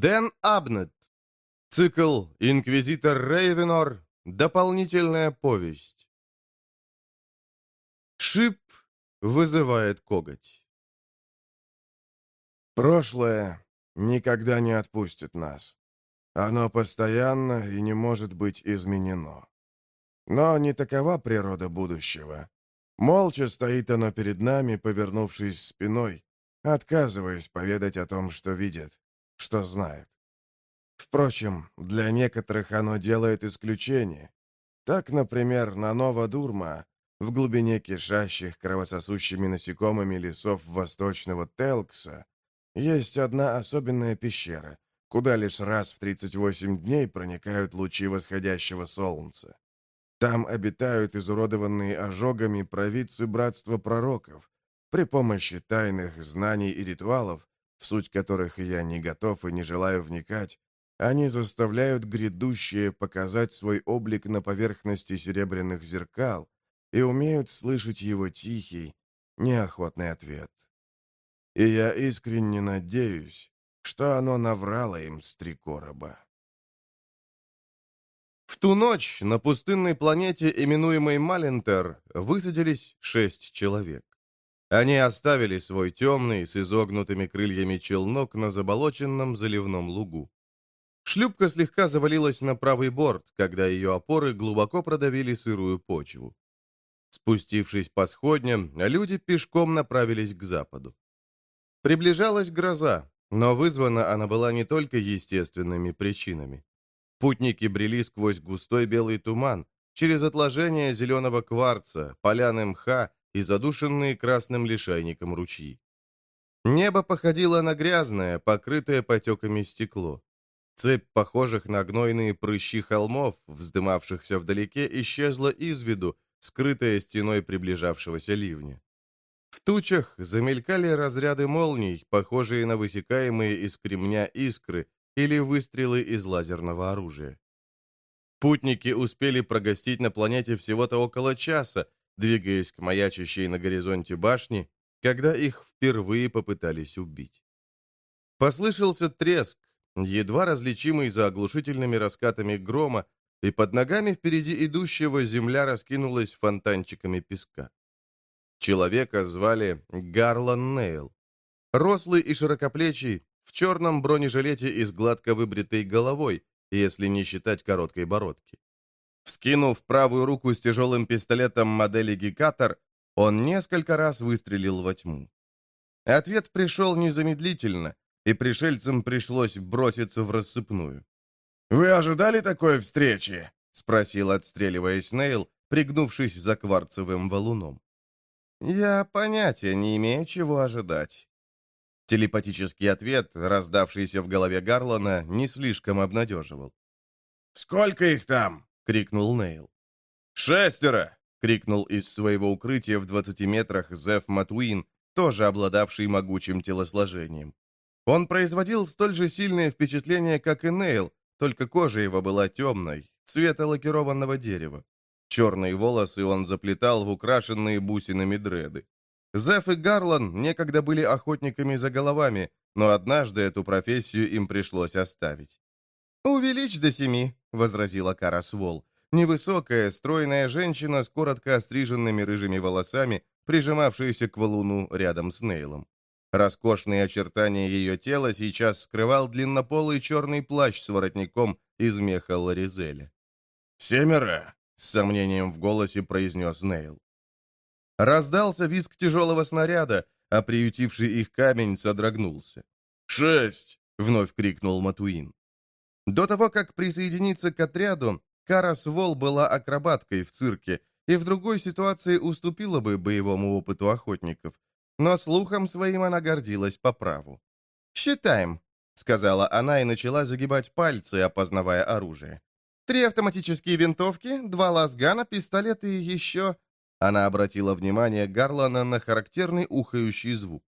Дэн Абнет. Цикл «Инквизитор Рейвенор. Дополнительная повесть». Шип вызывает коготь. Прошлое никогда не отпустит нас. Оно постоянно и не может быть изменено. Но не такова природа будущего. Молча стоит оно перед нами, повернувшись спиной, отказываясь поведать о том, что видит, что знает. Впрочем, для некоторых оно делает исключение. Так, например, на Нова-Дурма, в глубине кишащих кровососущими насекомыми лесов восточного Телкса, есть одна особенная пещера, куда лишь раз в 38 дней проникают лучи восходящего солнца. Там обитают изуродованные ожогами провидцы братства пророков. При помощи тайных знаний и ритуалов, в суть которых я не готов и не желаю вникать, они заставляют грядущее показать свой облик на поверхности серебряных зеркал и умеют слышать его тихий, неохотный ответ. И я искренне надеюсь, что оно наврало им с три короба. В ту ночь на пустынной планете, именуемой Малентер, высадились шесть человек. Они оставили свой темный, с изогнутыми крыльями челнок на заболоченном заливном лугу. Шлюпка слегка завалилась на правый борт, когда ее опоры глубоко продавили сырую почву. Спустившись по сходням, люди пешком направились к западу. Приближалась гроза, но вызвана она была не только естественными причинами. Путники брели сквозь густой белый туман, через отложения зеленого кварца, поляны мха и задушенные красным лишайником ручьи. Небо походило на грязное, покрытое потеками стекло. Цепь похожих на гнойные прыщи холмов, вздымавшихся вдалеке, исчезла из виду, скрытая стеной приближавшегося ливня. В тучах замелькали разряды молний, похожие на высекаемые из кремня искры или выстрелы из лазерного оружия. Путники успели прогостить на планете всего-то около часа, двигаясь к маячащей на горизонте башне, когда их впервые попытались убить. Послышался треск, едва различимый за оглушительными раскатами грома, и под ногами впереди идущего земля раскинулась фонтанчиками песка. Человека звали Гарлан Нейл. Рослый и широкоплечий, в черном бронежилете и с гладко выбритой головой, если не считать короткой бородки. Вскинув правую руку с тяжелым пистолетом модели Гекатор, он несколько раз выстрелил во тьму. Ответ пришел незамедлительно, и пришельцам пришлось броситься в рассыпную. «Вы ожидали такой встречи?» — спросил, отстреливаясь Нейл, пригнувшись за кварцевым валуном. «Я понятия не имею, чего ожидать». Телепатический ответ, раздавшийся в голове Гарлана, не слишком обнадеживал. «Сколько их там?» — крикнул Нейл. «Шестеро!» — крикнул из своего укрытия в 20 метрах Зеф Матуин, тоже обладавший могучим телосложением. Он производил столь же сильное впечатление, как и Нейл, только кожа его была темной, цвета лакированного дерева. Черные волосы он заплетал в украшенные бусинами дреды. Зеф и Гарлан некогда были охотниками за головами, но однажды эту профессию им пришлось оставить. «Увеличь до семи», — возразила Карас Вол. Невысокая, стройная женщина с коротко остриженными рыжими волосами, прижимавшаяся к валуну рядом с Нейлом. Роскошные очертания ее тела сейчас скрывал длиннополый черный плащ с воротником из меха Ларизеля. «Семеро!» с сомнением в голосе произнес Нейл. Раздался визг тяжелого снаряда, а приютивший их камень содрогнулся. «Шесть!» — вновь крикнул Матуин. До того, как присоединиться к отряду, Карас Вол была акробаткой в цирке и в другой ситуации уступила бы боевому опыту охотников, но слухом своим она гордилась по праву. «Считаем», — сказала она и начала загибать пальцы, опознавая оружие. Три автоматические винтовки, два лазгана, пистолет и еще...» Она обратила внимание Гарлана на характерный ухающий звук.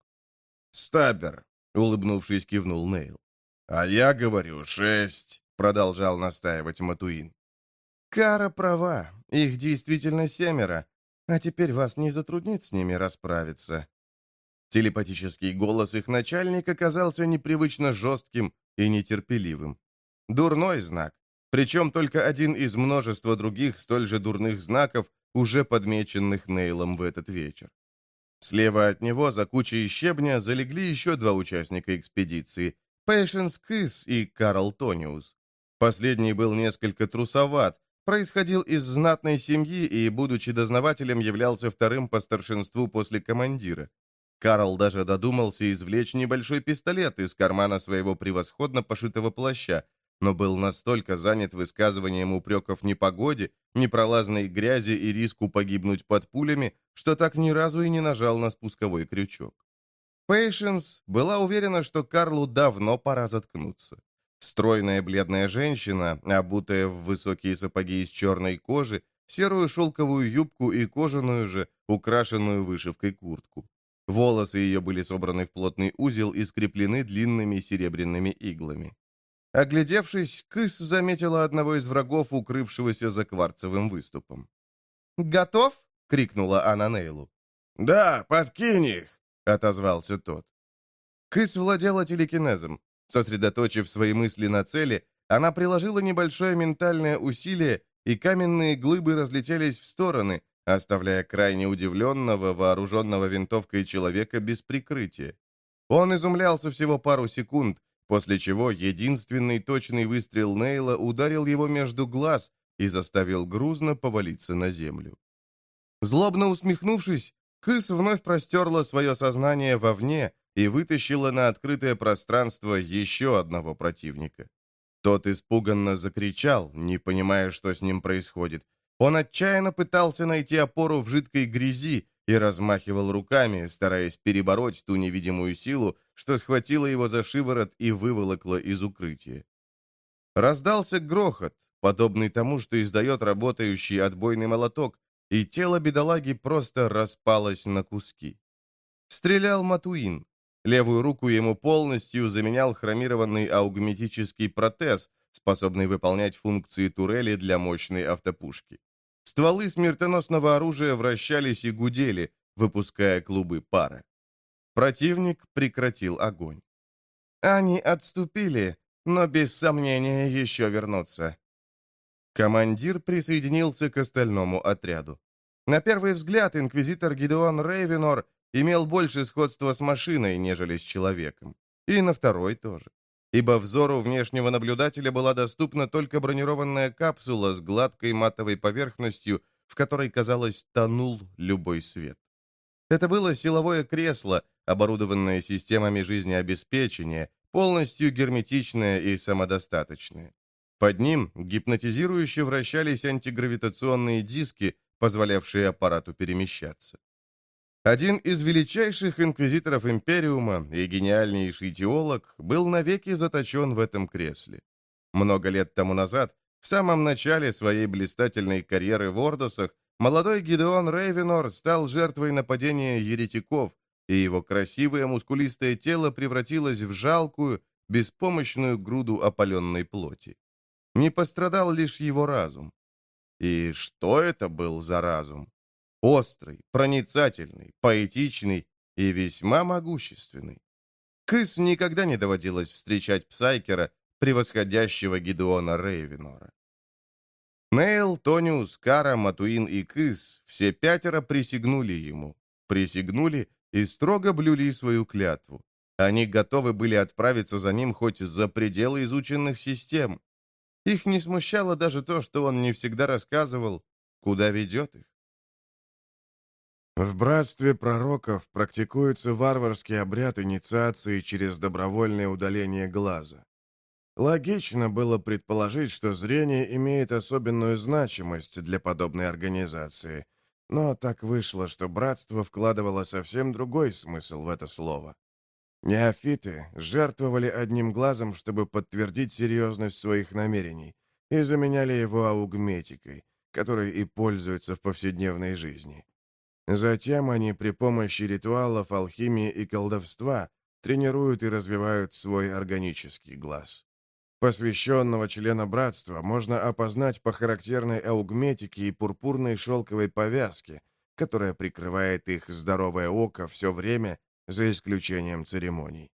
«Стабер», — улыбнувшись, кивнул Нейл. «А я говорю шесть», — продолжал настаивать Матуин. «Кара права, их действительно семеро, а теперь вас не затруднит с ними расправиться». Телепатический голос их начальника казался непривычно жестким и нетерпеливым. Дурной знак, причем только один из множества других столь же дурных знаков, уже подмеченных Нейлом в этот вечер. Слева от него, за кучей щебня, залегли еще два участника экспедиции — Пэйшенс Кыс и Карл Тониус. Последний был несколько трусоват, происходил из знатной семьи и, будучи дознавателем, являлся вторым по старшинству после командира. Карл даже додумался извлечь небольшой пистолет из кармана своего превосходно пошитого плаща, но был настолько занят высказыванием упреков непогоде, непролазной грязи и риску погибнуть под пулями, что так ни разу и не нажал на спусковой крючок. Пейшенс была уверена, что Карлу давно пора заткнуться. Стройная бледная женщина, обутая в высокие сапоги из черной кожи, серую шелковую юбку и кожаную же, украшенную вышивкой куртку. Волосы ее были собраны в плотный узел и скреплены длинными серебряными иглами. Оглядевшись, Кыс заметила одного из врагов, укрывшегося за кварцевым выступом. «Готов?» — крикнула она Нейлу. «Да, подкинь их!» — отозвался тот. Кыс владела телекинезом. Сосредоточив свои мысли на цели, она приложила небольшое ментальное усилие, и каменные глыбы разлетелись в стороны, оставляя крайне удивленного, вооруженного винтовкой человека без прикрытия. Он изумлялся всего пару секунд, после чего единственный точный выстрел Нейла ударил его между глаз и заставил грузно повалиться на землю. Злобно усмехнувшись, Кыс вновь простерла свое сознание вовне и вытащила на открытое пространство еще одного противника. Тот испуганно закричал, не понимая, что с ним происходит. Он отчаянно пытался найти опору в жидкой грязи, и размахивал руками, стараясь перебороть ту невидимую силу, что схватила его за шиворот и выволокла из укрытия. Раздался грохот, подобный тому, что издает работающий отбойный молоток, и тело бедолаги просто распалось на куски. Стрелял Матуин. Левую руку ему полностью заменял хромированный аугметический протез, способный выполнять функции турели для мощной автопушки. Стволы смертоносного оружия вращались и гудели, выпуская клубы пара. Противник прекратил огонь. Они отступили, но без сомнения еще вернутся. Командир присоединился к остальному отряду. На первый взгляд инквизитор Гидеон Рейвенор имел больше сходства с машиной, нежели с человеком. И на второй тоже ибо взору внешнего наблюдателя была доступна только бронированная капсула с гладкой матовой поверхностью, в которой, казалось, тонул любой свет. Это было силовое кресло, оборудованное системами жизнеобеспечения, полностью герметичное и самодостаточное. Под ним гипнотизирующе вращались антигравитационные диски, позволявшие аппарату перемещаться. Один из величайших инквизиторов Империума и гениальнейший теолог был навеки заточен в этом кресле. Много лет тому назад, в самом начале своей блистательной карьеры в Ордосах, молодой Гидеон Рейвенор стал жертвой нападения еретиков, и его красивое мускулистое тело превратилось в жалкую, беспомощную груду опаленной плоти. Не пострадал лишь его разум. И что это был за разум? Острый, проницательный, поэтичный и весьма могущественный. Кыс никогда не доводилось встречать Псайкера, превосходящего Гидеона Рейвенора. Нейл, Тониус, Кара, Матуин и Кыс все пятеро присягнули ему. Присягнули и строго блюли свою клятву. Они готовы были отправиться за ним хоть за пределы изученных систем. Их не смущало даже то, что он не всегда рассказывал, куда ведет их. В братстве пророков практикуется варварский обряд инициации через добровольное удаление глаза. Логично было предположить, что зрение имеет особенную значимость для подобной организации, но так вышло, что братство вкладывало совсем другой смысл в это слово. Неофиты жертвовали одним глазом, чтобы подтвердить серьезность своих намерений, и заменяли его аугметикой, которой и пользуются в повседневной жизни. Затем они при помощи ритуалов, алхимии и колдовства тренируют и развивают свой органический глаз. Посвященного члена братства можно опознать по характерной аугметике и пурпурной шелковой повязке, которая прикрывает их здоровое око все время, за исключением церемоний.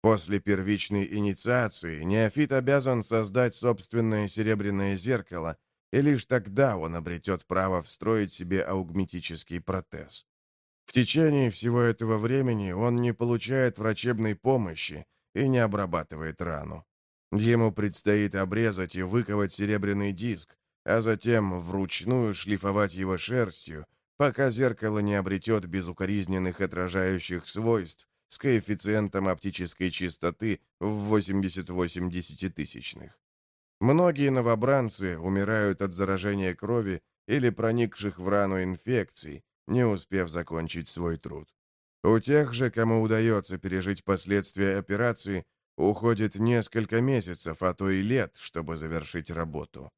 После первичной инициации неофит обязан создать собственное серебряное зеркало, и лишь тогда он обретет право встроить себе аугметический протез. В течение всего этого времени он не получает врачебной помощи и не обрабатывает рану. Ему предстоит обрезать и выковать серебряный диск, а затем вручную шлифовать его шерстью, пока зеркало не обретет безукоризненных отражающих свойств, с коэффициентом оптической чистоты в 88 десятитысячных. Многие новобранцы умирают от заражения крови или проникших в рану инфекций, не успев закончить свой труд. У тех же, кому удается пережить последствия операции, уходит несколько месяцев, а то и лет, чтобы завершить работу.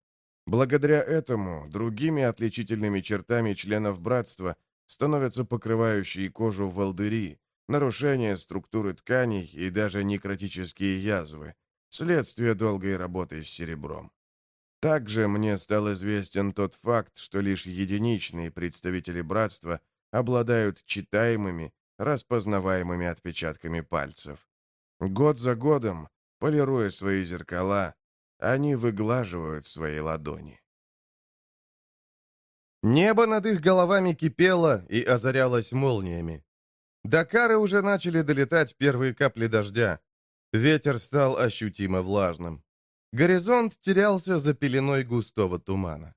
Благодаря этому другими отличительными чертами членов братства становятся покрывающие кожу волдыри, нарушение структуры тканей и даже некротические язвы, следствие долгой работы с серебром. Также мне стал известен тот факт, что лишь единичные представители братства обладают читаемыми, распознаваемыми отпечатками пальцев. Год за годом, полируя свои зеркала, они выглаживают свои ладони. Небо над их головами кипело и озарялось молниями. До Кары уже начали долетать первые капли дождя. Ветер стал ощутимо влажным. Горизонт терялся за пеленой густого тумана.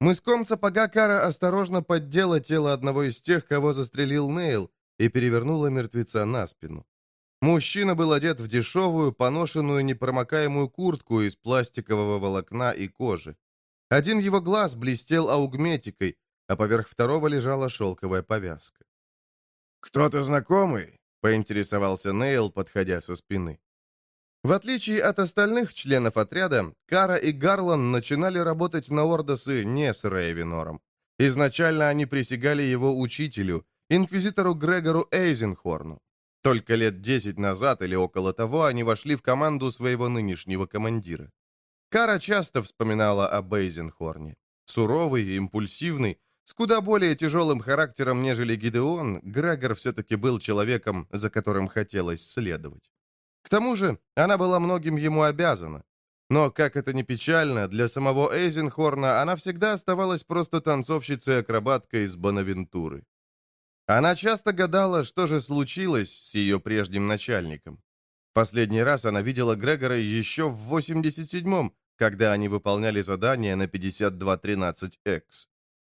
Мыском сапога Кара осторожно поддела тело одного из тех, кого застрелил Нейл, и перевернула мертвеца на спину. Мужчина был одет в дешевую, поношенную, непромокаемую куртку из пластикового волокна и кожи. Один его глаз блестел аугметикой, а поверх второго лежала шелковая повязка. «Кто-то знакомый?» — поинтересовался Нейл, подходя со спины. В отличие от остальных членов отряда, Кара и Гарлан начинали работать на Ордосы не с Рейвенором. Изначально они присягали его учителю, инквизитору Грегору Эйзенхорну. Только лет десять назад или около того они вошли в команду своего нынешнего командира. Кара часто вспоминала об Эйзенхорне. Суровый, импульсивный, с куда более тяжелым характером, нежели Гидеон, Грегор все-таки был человеком, за которым хотелось следовать. К тому же, она была многим ему обязана. Но, как это ни печально, для самого Эйзенхорна она всегда оставалась просто танцовщицей-акробаткой из Бонавентуры. Она часто гадала, что же случилось с ее прежним начальником. Последний раз она видела Грегора еще в 87-м, когда они выполняли задание на 5213X.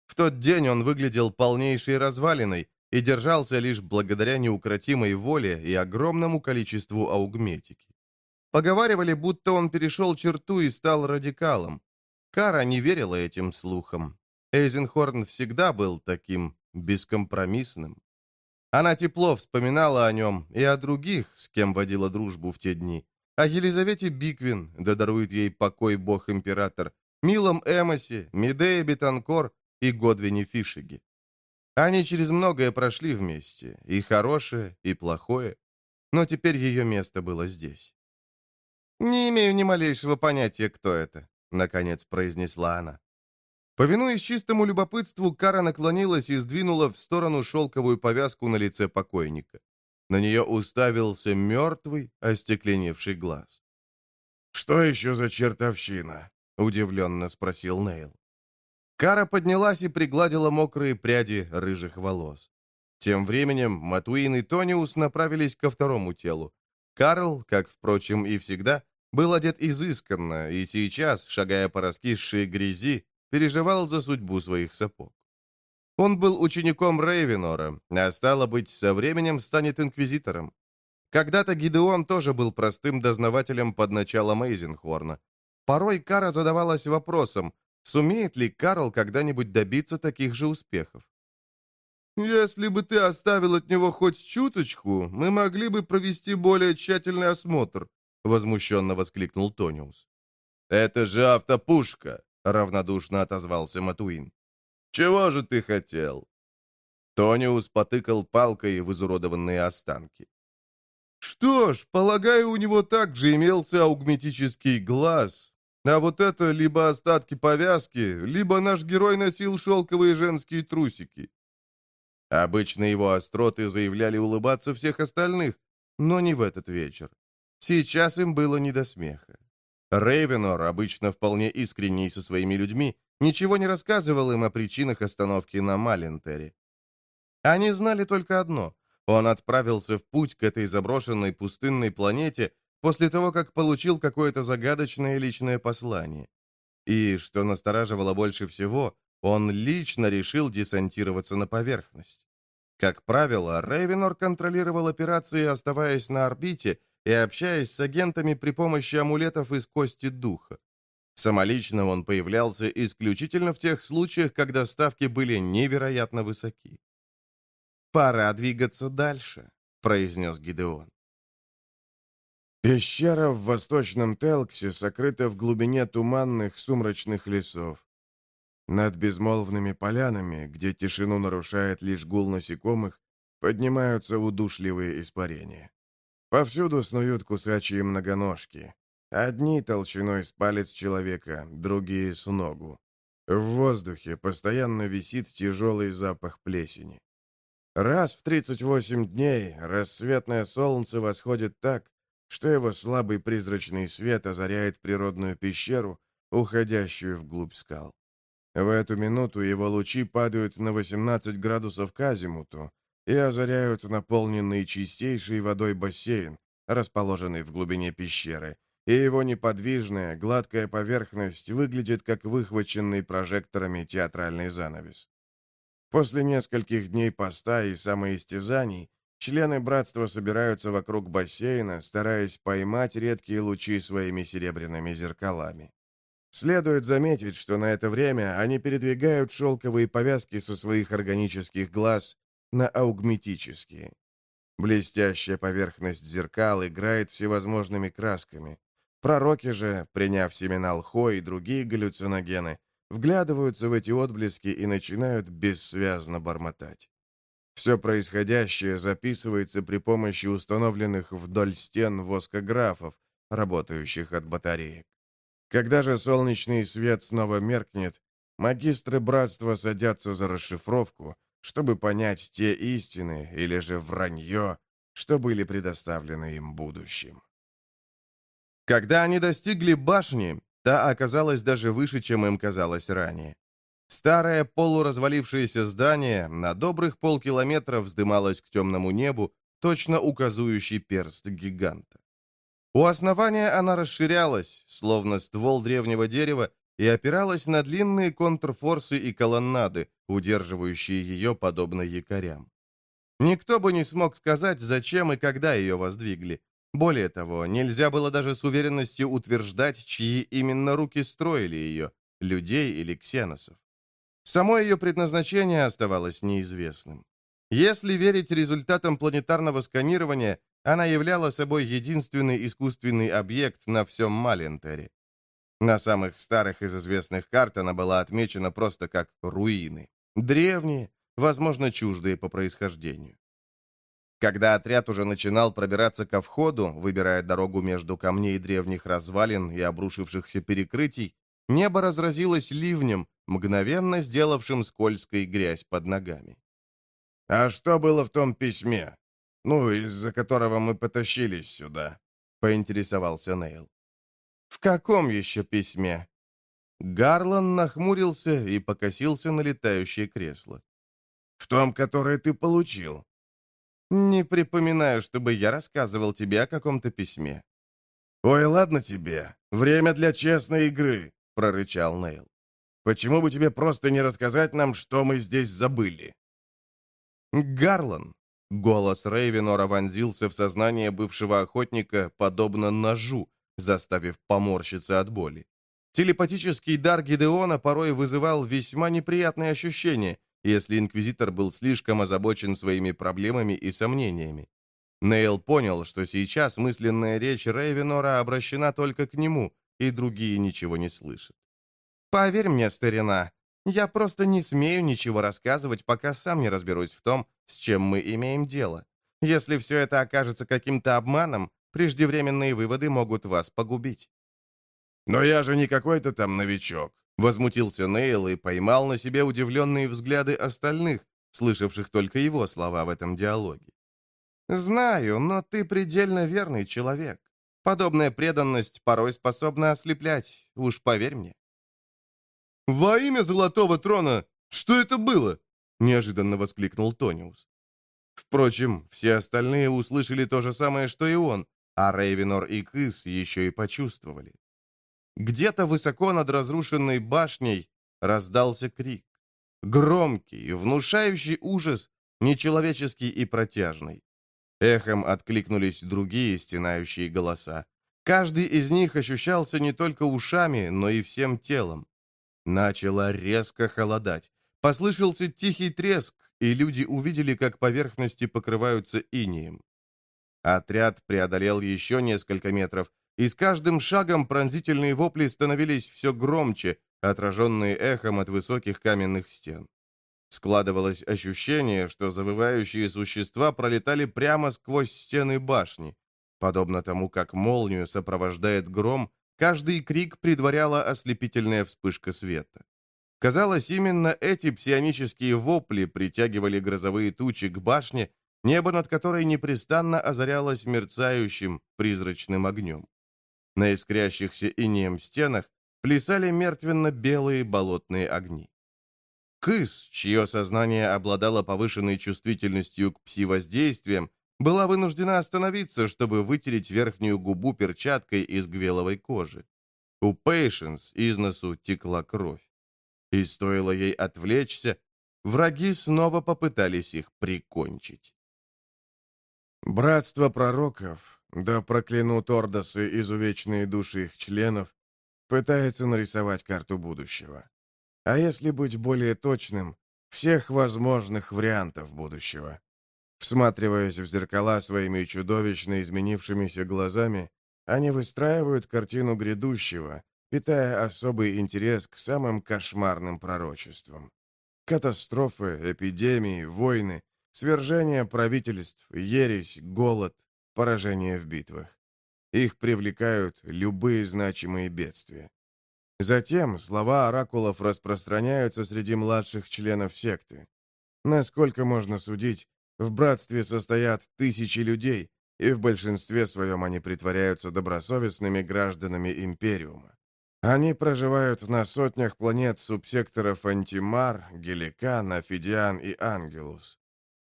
В тот день он выглядел полнейшей развалиной и держался лишь благодаря неукротимой воле и огромному количеству аугметики. Поговаривали, будто он перешел черту и стал радикалом. Кара не верила этим слухам. Эйзенхорн всегда был таким бескомпромиссным. Она тепло вспоминала о нем и о других, с кем водила дружбу в те дни. О Елизавете Биквин, да дарует ей покой бог-император, Милом Эмосе, Медее Бетанкор и Годвине Фишиге. Они через многое прошли вместе, и хорошее, и плохое, но теперь ее место было здесь. «Не имею ни малейшего понятия, кто это», — наконец произнесла она. Повинуясь чистому любопытству, Кара наклонилась и сдвинула в сторону шелковую повязку на лице покойника. На нее уставился мертвый, остекленевший глаз. «Что еще за чертовщина?» — удивленно спросил Нейл. Кара поднялась и пригладила мокрые пряди рыжих волос. Тем временем Матуин и Тониус направились ко второму телу. Карл, как, впрочем, и всегда, был одет изысканно, и сейчас, шагая по раскисшей грязи, переживал за судьбу своих сапог. Он был учеником Рейвенора, а стало быть, со временем станет инквизитором. Когда-то Гидеон тоже был простым дознавателем под началом Эйзенхорна. Порой Кара задавалась вопросом, Сумеет ли Карл когда-нибудь добиться таких же успехов? «Если бы ты оставил от него хоть чуточку, мы могли бы провести более тщательный осмотр», — возмущенно воскликнул Тониус. «Это же автопушка», — равнодушно отозвался Матуин. «Чего же ты хотел?» Тониус потыкал палкой в изуродованные останки. «Что ж, полагаю, у него также имелся аугметический глаз, а вот это либо остатки повязки, либо наш герой носил шелковые женские трусики. Обычно его остроты заявляли улыбаться всех остальных, но не в этот вечер. Сейчас им было не до смеха. Рейвенор, обычно вполне искренний со своими людьми, ничего не рассказывал им о причинах остановки на Малентере. Они знали только одно — он отправился в путь к этой заброшенной пустынной планете после того, как получил какое-то загадочное личное послание. И, что настораживало больше всего, он лично решил десантироваться на поверхность. Как правило, Рейвенор контролировал операции, оставаясь на орбите и общаясь с агентами при помощи амулетов из кости духа. Самолично он появлялся исключительно в тех случаях, когда ставки были невероятно высоки. «Пора двигаться дальше», — произнес Гидеон. Пещера в восточном Телксе сокрыта в глубине туманных сумрачных лесов. Над безмолвными полянами, где тишину нарушает лишь гул насекомых, поднимаются удушливые испарения. Повсюду снуют кусачие многоножки. Одни толщиной с палец человека, другие с ногу. В воздухе постоянно висит тяжелый запах плесени. Раз в 38 дней рассветное солнце восходит так, что его слабый призрачный свет озаряет природную пещеру, уходящую вглубь скал. В эту минуту его лучи падают на 18 градусов к азимуту и озаряют наполненный чистейшей водой бассейн, расположенный в глубине пещеры, и его неподвижная, гладкая поверхность выглядит как выхваченный прожекторами театральный занавес. После нескольких дней поста и самоистязаний члены братства собираются вокруг бассейна, стараясь поймать редкие лучи своими серебряными зеркалами. Следует заметить, что на это время они передвигают шелковые повязки со своих органических глаз на аугметические. Блестящая поверхность зеркал играет всевозможными красками. Пророки же, приняв семена лхо и другие галлюциногены, вглядываются в эти отблески и начинают бессвязно бормотать. Все происходящее записывается при помощи установленных вдоль стен воскографов, работающих от батареек. Когда же солнечный свет снова меркнет, магистры братства садятся за расшифровку, чтобы понять те истины или же вранье, что были предоставлены им будущим. Когда они достигли башни, та оказалась даже выше, чем им казалось ранее. Старое полуразвалившееся здание на добрых полкилометра вздымалось к темному небу, точно указующий перст гиганта. У основания она расширялась, словно ствол древнего дерева, и опиралась на длинные контрфорсы и колоннады, удерживающие ее подобно якорям. Никто бы не смог сказать, зачем и когда ее воздвигли. Более того, нельзя было даже с уверенностью утверждать, чьи именно руки строили ее, людей или ксеносов. Само ее предназначение оставалось неизвестным. Если верить результатам планетарного сканирования, она являла собой единственный искусственный объект на всем Малентере. На самых старых из известных карт она была отмечена просто как руины. Древние, возможно, чуждые по происхождению. Когда отряд уже начинал пробираться ко входу, выбирая дорогу между камней древних развалин и обрушившихся перекрытий, небо разразилось ливнем, мгновенно сделавшим скользкой грязь под ногами. «А что было в том письме? Ну, из-за которого мы потащились сюда?» — поинтересовался Нейл. «В каком еще письме?» Гарлан нахмурился и покосился на летающее кресло. «В том, которое ты получил». «Не припоминаю, чтобы я рассказывал тебе о каком-то письме». «Ой, ладно тебе. Время для честной игры», — прорычал Нейл. «Почему бы тебе просто не рассказать нам, что мы здесь забыли?» «Гарлан!» — голос Рейвенора вонзился в сознание бывшего охотника, подобно ножу, заставив поморщиться от боли. Телепатический дар Гидеона порой вызывал весьма неприятные ощущения, если инквизитор был слишком озабочен своими проблемами и сомнениями. Нейл понял, что сейчас мысленная речь Рейвенора обращена только к нему, и другие ничего не слышат. «Поверь мне, старина, я просто не смею ничего рассказывать, пока сам не разберусь в том, с чем мы имеем дело. Если все это окажется каким-то обманом, преждевременные выводы могут вас погубить». «Но я же не какой-то там новичок», — возмутился Нейл и поймал на себе удивленные взгляды остальных, слышавших только его слова в этом диалоге. «Знаю, но ты предельно верный человек. Подобная преданность порой способна ослеплять, уж поверь мне». «Во имя Золотого Трона! Что это было?» — неожиданно воскликнул Тониус. Впрочем, все остальные услышали то же самое, что и он, а Рейвенор и Кыс еще и почувствовали. Где-то высоко над разрушенной башней раздался крик. Громкий, внушающий ужас, нечеловеческий и протяжный. Эхом откликнулись другие стенающие голоса. Каждый из них ощущался не только ушами, но и всем телом. Начало резко холодать. Послышался тихий треск, и люди увидели, как поверхности покрываются инием. Отряд преодолел еще несколько метров, и с каждым шагом пронзительные вопли становились все громче, отраженные эхом от высоких каменных стен. Складывалось ощущение, что завывающие существа пролетали прямо сквозь стены башни. Подобно тому, как молнию сопровождает гром, каждый крик предваряла ослепительная вспышка света. Казалось, именно эти псионические вопли притягивали грозовые тучи к башне, небо над которой непрестанно озарялось мерцающим призрачным огнем. На искрящихся инеем стенах плясали мертвенно-белые болотные огни. Кыс, чье сознание обладало повышенной чувствительностью к пси-воздействиям, была вынуждена остановиться, чтобы вытереть верхнюю губу перчаткой из гвеловой кожи. У Пейшенс из носу текла кровь. И стоило ей отвлечься, враги снова попытались их прикончить. Братство пророков, да проклянут Ордосы изувеченные души их членов, пытается нарисовать карту будущего. А если быть более точным, всех возможных вариантов будущего. Всматриваясь в зеркала своими чудовищно изменившимися глазами, они выстраивают картину грядущего, питая особый интерес к самым кошмарным пророчествам. Катастрофы, эпидемии, войны, свержение правительств, ересь, голод, поражение в битвах. Их привлекают любые значимые бедствия. Затем слова оракулов распространяются среди младших членов секты. Насколько можно судить, в братстве состоят тысячи людей, и в большинстве своем они притворяются добросовестными гражданами Империума. Они проживают на сотнях планет субсекторов Антимар, Геликан, Афидиан и Ангелус.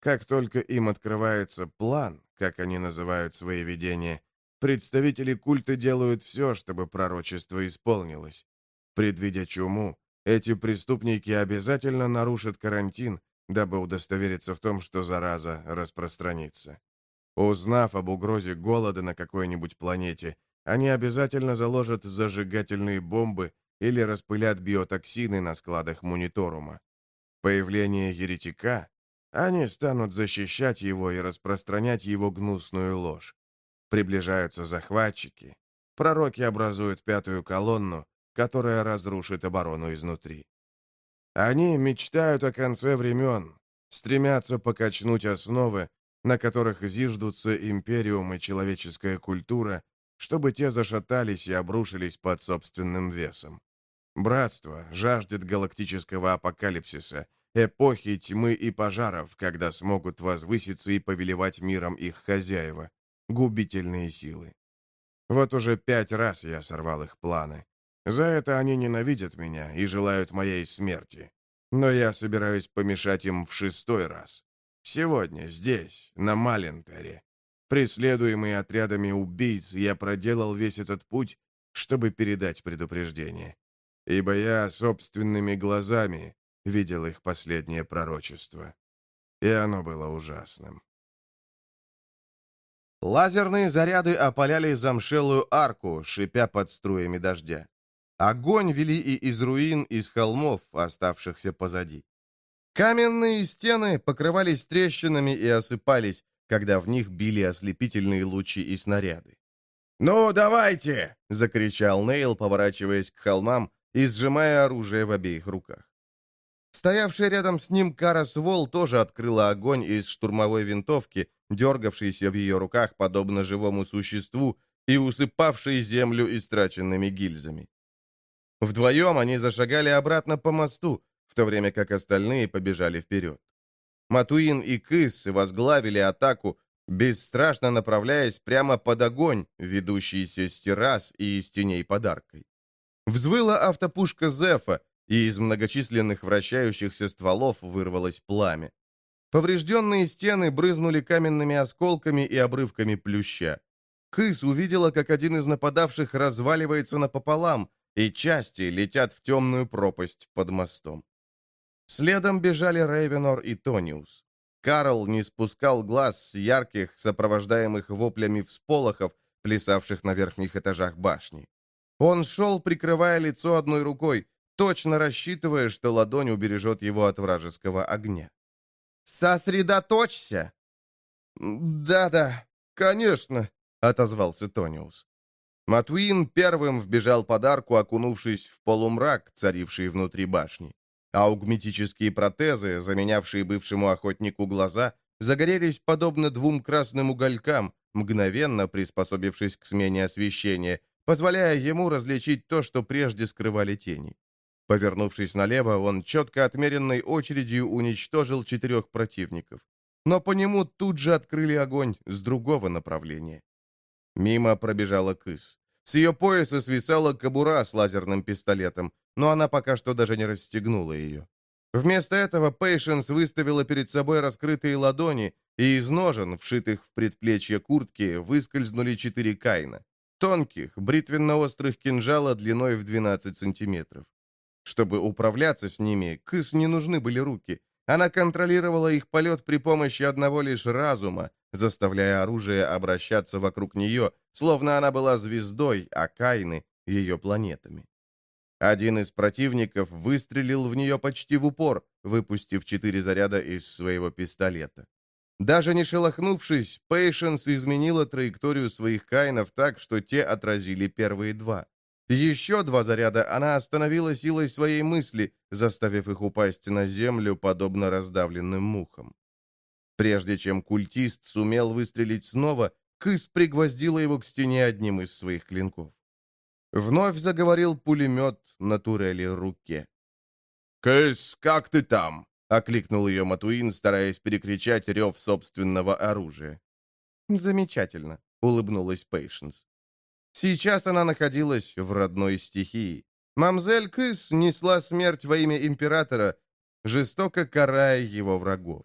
Как только им открывается план, как они называют свои видения, представители культа делают все, чтобы пророчество исполнилось. Предвидя чуму, эти преступники обязательно нарушат карантин, дабы удостовериться в том, что зараза распространится. Узнав об угрозе голода на какой-нибудь планете, они обязательно заложат зажигательные бомбы или распылят биотоксины на складах мониторума. Появление еретика, они станут защищать его и распространять его гнусную ложь. Приближаются захватчики. Пророки образуют пятую колонну, которая разрушит оборону изнутри. Они мечтают о конце времен, стремятся покачнуть основы, на которых зиждутся империум и человеческая культура, чтобы те зашатались и обрушились под собственным весом. Братство жаждет галактического апокалипсиса, эпохи тьмы и пожаров, когда смогут возвыситься и повелевать миром их хозяева, губительные силы. Вот уже пять раз я сорвал их планы. За это они ненавидят меня и желают моей смерти. Но я собираюсь помешать им в шестой раз. Сегодня, здесь, на Малентере. Преследуемый отрядами убийц, я проделал весь этот путь, чтобы передать предупреждение. Ибо я собственными глазами видел их последнее пророчество. И оно было ужасным. Лазерные заряды опаляли замшелую арку, шипя под струями дождя. Огонь вели и из руин, из холмов, оставшихся позади. Каменные стены покрывались трещинами и осыпались, когда в них били ослепительные лучи и снаряды. «Ну, давайте!» — закричал Нейл, поворачиваясь к холмам и сжимая оружие в обеих руках. Стоявший рядом с ним Карас Вол тоже открыла огонь из штурмовой винтовки, дергавшейся в ее руках подобно живому существу и усыпавшей землю истраченными гильзами. Вдвоем они зашагали обратно по мосту, в то время как остальные побежали вперед. Матуин и Кыс возглавили атаку, бесстрашно направляясь прямо под огонь, ведущийся с террас и из теней подаркой. Взвыла автопушка Зефа, и из многочисленных вращающихся стволов вырвалось пламя. Поврежденные стены брызнули каменными осколками и обрывками плюща. Кыс увидела, как один из нападавших разваливается напополам, и части летят в темную пропасть под мостом. Следом бежали Рейвенор и Тониус. Карл не спускал глаз с ярких, сопровождаемых воплями всполохов, плясавших на верхних этажах башни. Он шел, прикрывая лицо одной рукой, точно рассчитывая, что ладонь убережет его от вражеского огня. «Сосредоточься!» «Да-да, конечно», — отозвался Тониус. Матуин первым вбежал под арку, окунувшись в полумрак, царивший внутри башни. Аугметические протезы, заменявшие бывшему охотнику глаза, загорелись подобно двум красным уголькам, мгновенно приспособившись к смене освещения, позволяя ему различить то, что прежде скрывали тени. Повернувшись налево, он четко отмеренной очередью уничтожил четырех противников. Но по нему тут же открыли огонь с другого направления. Мимо пробежала кыс. С ее пояса свисала кобура с лазерным пистолетом, но она пока что даже не расстегнула ее. Вместо этого Пейшенс выставила перед собой раскрытые ладони, и из ножен, вшитых в предплечье куртки, выскользнули четыре кайна. Тонких, бритвенно-острых кинжала длиной в 12 сантиметров. Чтобы управляться с ними, Кыс не нужны были руки. Она контролировала их полет при помощи одного лишь разума, заставляя оружие обращаться вокруг нее, словно она была звездой, а Кайны — ее планетами. Один из противников выстрелил в нее почти в упор, выпустив четыре заряда из своего пистолета. Даже не шелохнувшись, Пейшенс изменила траекторию своих кайнов так, что те отразили первые два. Еще два заряда она остановила силой своей мысли, заставив их упасть на землю, подобно раздавленным мухам. Прежде чем культист сумел выстрелить снова, Кыс пригвоздила его к стене одним из своих клинков. Вновь заговорил пулемет на турели руке. «Кыс, как ты там?» — окликнул ее Матуин, стараясь перекричать рев собственного оружия. «Замечательно», — улыбнулась Пейшенс. Сейчас она находилась в родной стихии. Мамзель Кыс несла смерть во имя императора, жестоко карая его врагов.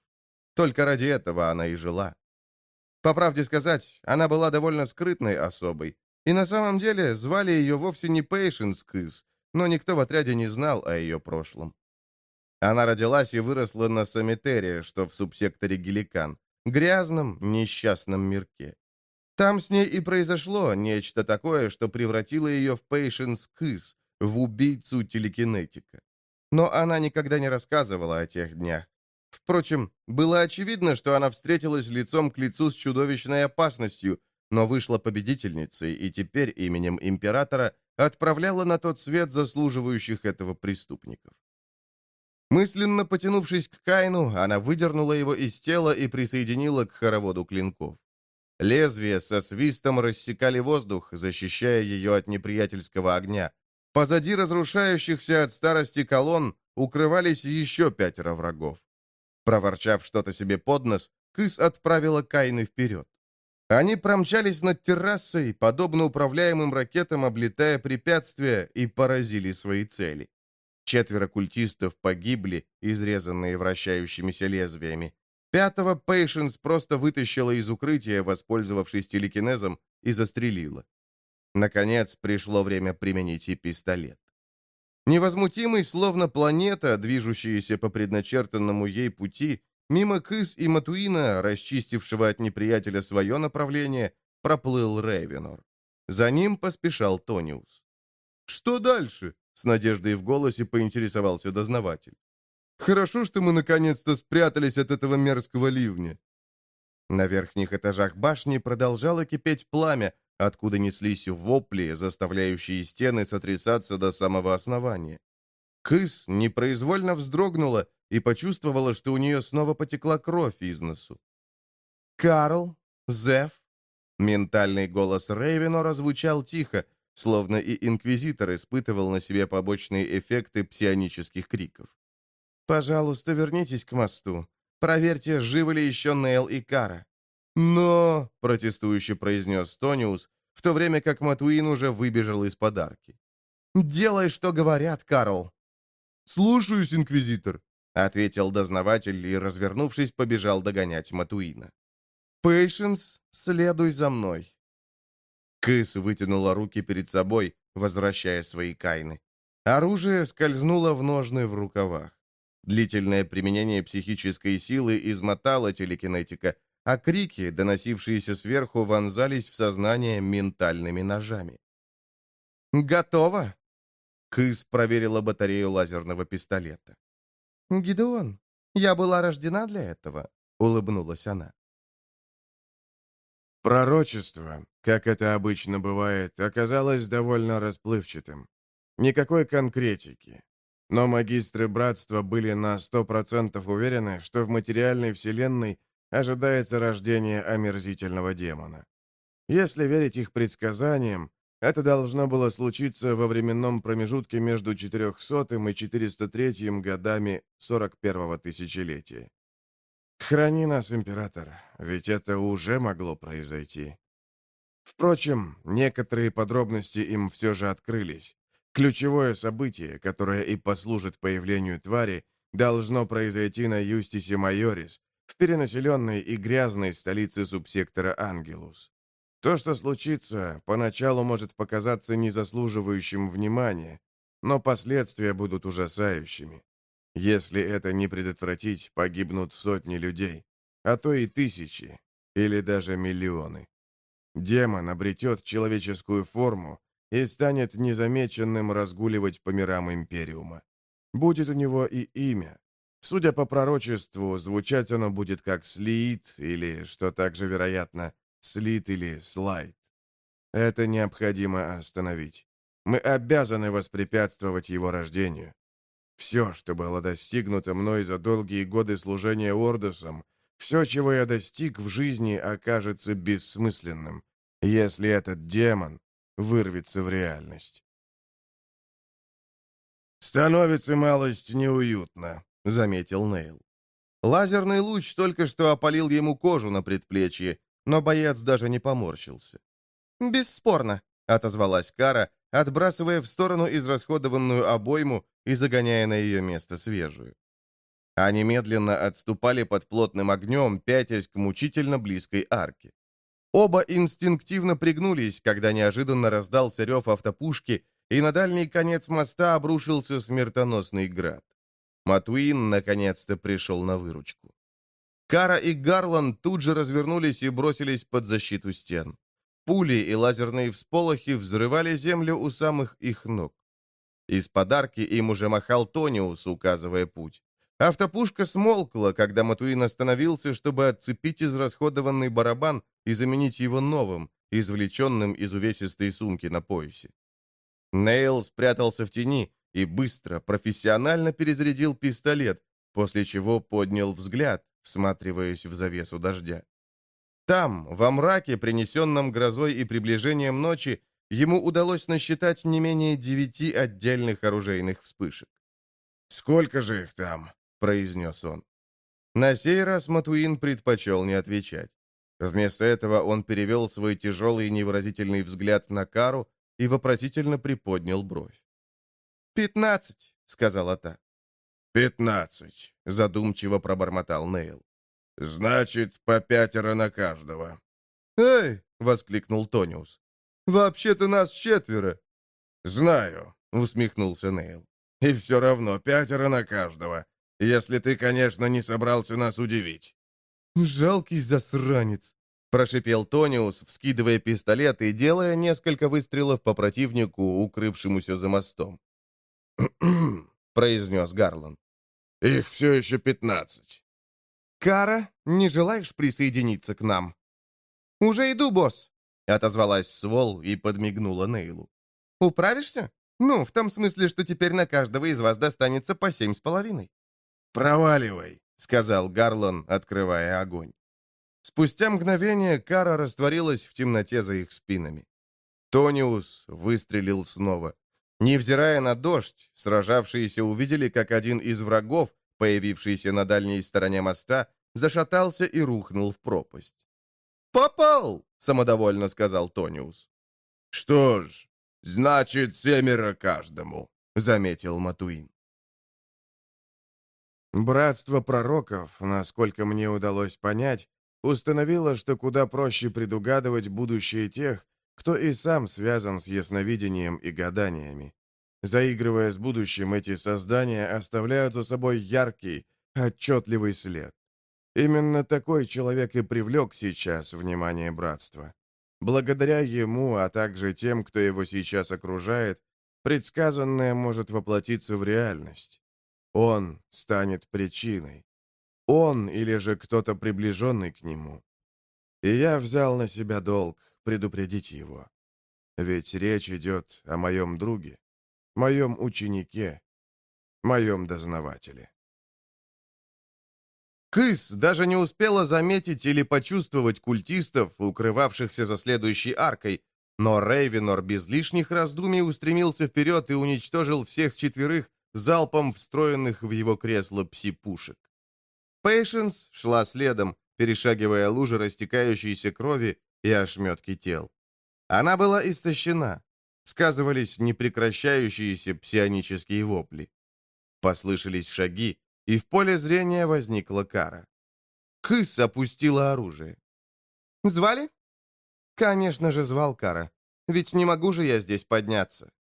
Только ради этого она и жила. По правде сказать, она была довольно скрытной особой, и на самом деле звали ее вовсе не Пейшенс Кыс, но никто в отряде не знал о ее прошлом. Она родилась и выросла на Самитере, что в субсекторе Геликан, грязном, несчастном мирке. Там с ней и произошло нечто такое, что превратило ее в Пейшенс Кыс, в убийцу телекинетика. Но она никогда не рассказывала о тех днях. Впрочем, было очевидно, что она встретилась лицом к лицу с чудовищной опасностью, но вышла победительницей и теперь именем императора отправляла на тот свет заслуживающих этого преступников. Мысленно потянувшись к Кайну, она выдернула его из тела и присоединила к хороводу клинков. Лезвия со свистом рассекали воздух, защищая ее от неприятельского огня. Позади разрушающихся от старости колонн укрывались еще пятеро врагов. Проворчав что-то себе под нос, Кыс отправила Кайны вперед. Они промчались над террасой, подобно управляемым ракетам, облетая препятствия, и поразили свои цели. Четверо культистов погибли, изрезанные вращающимися лезвиями. Пятого Пейшенс просто вытащила из укрытия, воспользовавшись телекинезом, и застрелила. Наконец, пришло время применить и пистолет. Невозмутимый, словно планета, движущаяся по предначертанному ей пути, мимо Кыс и Матуина, расчистившего от неприятеля свое направление, проплыл Рейвенор. За ним поспешал Тониус. «Что дальше?» — с надеждой в голосе поинтересовался дознаватель. Хорошо, что мы наконец-то спрятались от этого мерзкого ливня. На верхних этажах башни продолжало кипеть пламя, откуда неслись вопли, заставляющие стены сотрясаться до самого основания. Кыс непроизвольно вздрогнула и почувствовала, что у нее снова потекла кровь из носу. «Карл? Зев?» Ментальный голос Рейвено развучал тихо, словно и Инквизитор испытывал на себе побочные эффекты псионических криков. «Пожалуйста, вернитесь к мосту. Проверьте, живы ли еще Нейл и Кара». «Но...» — протестующе произнес Тониус, в то время как Матуин уже выбежал из подарки. «Делай, что говорят, Карл!» «Слушаюсь, инквизитор», — ответил дознаватель и, развернувшись, побежал догонять Матуина. «Пейшенс, следуй за мной». Кыс вытянула руки перед собой, возвращая свои кайны. Оружие скользнуло в ножны в рукавах. Длительное применение психической силы измотало телекинетика, а крики, доносившиеся сверху, вонзались в сознание ментальными ножами. «Готово!» Кыс проверила батарею лазерного пистолета. «Гидеон, я была рождена для этого», — улыбнулась она. Пророчество, как это обычно бывает, оказалось довольно расплывчатым. Никакой конкретики. Но магистры братства были на сто процентов уверены, что в материальной вселенной ожидается рождение омерзительного демона. Если верить их предсказаниям, это должно было случиться во временном промежутке между 400 и 403 годами 41-го тысячелетия. Храни нас, император, ведь это уже могло произойти. Впрочем, некоторые подробности им все же открылись. Ключевое событие, которое и послужит появлению твари, должно произойти на Юстисе Майорис, в перенаселенной и грязной столице субсектора Ангелус. То, что случится, поначалу может показаться незаслуживающим внимания, но последствия будут ужасающими. Если это не предотвратить, погибнут сотни людей, а то и тысячи, или даже миллионы. Демон обретет человеческую форму и станет незамеченным разгуливать по мирам Империума. Будет у него и имя. Судя по пророчеству, звучать оно будет как Слиит или, что также вероятно, Слит или Слайд. Это необходимо остановить. Мы обязаны воспрепятствовать его рождению. Все, что было достигнуто мной за долгие годы служения Ордосом, все, чего я достиг в жизни, окажется бессмысленным, если этот демон вырвется в реальность. «Становится малость неуютно», — заметил Нейл. Лазерный луч только что опалил ему кожу на предплечье, но боец даже не поморщился. «Бесспорно», — отозвалась Кара, отбрасывая в сторону израсходованную обойму и загоняя на ее место свежую. Они медленно отступали под плотным огнем, пятясь к мучительно близкой арке. Оба инстинктивно пригнулись, когда неожиданно раздался рев автопушки, и на дальний конец моста обрушился смертоносный град. Матуин наконец-то пришел на выручку. Кара и Гарланд тут же развернулись и бросились под защиту стен. Пули и лазерные всполохи взрывали землю у самых их ног. Из подарки им уже махал Тониус, указывая путь. Автопушка смолкла, когда Матуин остановился, чтобы отцепить израсходованный барабан и заменить его новым, извлеченным из увесистой сумки на поясе. Нейл спрятался в тени и быстро, профессионально перезарядил пистолет, после чего поднял взгляд, всматриваясь в завесу дождя. Там, во мраке, принесенном грозой и приближением ночи, ему удалось насчитать не менее девяти отдельных оружейных вспышек. «Сколько же их там?» — произнес он. На сей раз Матуин предпочел не отвечать. Вместо этого он перевел свой тяжелый невыразительный взгляд на Кару и вопросительно приподнял бровь. «Пятнадцать», — сказала та. «Пятнадцать», — задумчиво пробормотал Нейл. «Значит, по пятеро на каждого». «Эй!» — воскликнул Тониус. «Вообще-то нас четверо». «Знаю», — усмехнулся Нейл. «И все равно пятеро на каждого, если ты, конечно, не собрался нас удивить». «Жалкий засранец», — прошипел Тониус, вскидывая пистолет и делая несколько выстрелов по противнику, укрывшемуся за мостом. произнес Гарланд. «Их все еще пятнадцать». «Кара, не желаешь присоединиться к нам?» «Уже иду, босс», — отозвалась Свол и подмигнула Нейлу. «Управишься? Ну, в том смысле, что теперь на каждого из вас достанется по семь с половиной». «Проваливай», — сказал Гарлан, открывая огонь. Спустя мгновение Кара растворилась в темноте за их спинами. Тониус выстрелил снова. Невзирая на дождь, сражавшиеся увидели, как один из врагов, появившийся на дальней стороне моста, зашатался и рухнул в пропасть. «Попал!» — самодовольно сказал Тониус. «Что ж, значит, семеро каждому», — заметил Матуин. Братство пророков, насколько мне удалось понять, установило, что куда проще предугадывать будущее тех, кто и сам связан с ясновидением и гаданиями. Заигрывая с будущим, эти создания оставляют за собой яркий, отчетливый след. Именно такой человек и привлек сейчас внимание братства. Благодаря ему, а также тем, кто его сейчас окружает, предсказанное может воплотиться в реальность. Он станет причиной. Он или же кто-то приближенный к нему. И я взял на себя долг предупредить его. Ведь речь идет о моем друге, моем ученике, моем дознавателе. Кыс даже не успела заметить или почувствовать культистов, укрывавшихся за следующей аркой, но Рейвенор без лишних раздумий устремился вперед и уничтожил всех четверых залпом встроенных в его кресло пси-пушек. Пейшенс шла следом, перешагивая лужи растекающейся крови и ошметки тел. Она была истощена. Сказывались непрекращающиеся псионические вопли. Послышались шаги, и в поле зрения возникла кара. Кыс опустила оружие. «Звали?» «Конечно же звал Кара. Ведь не могу же я здесь подняться».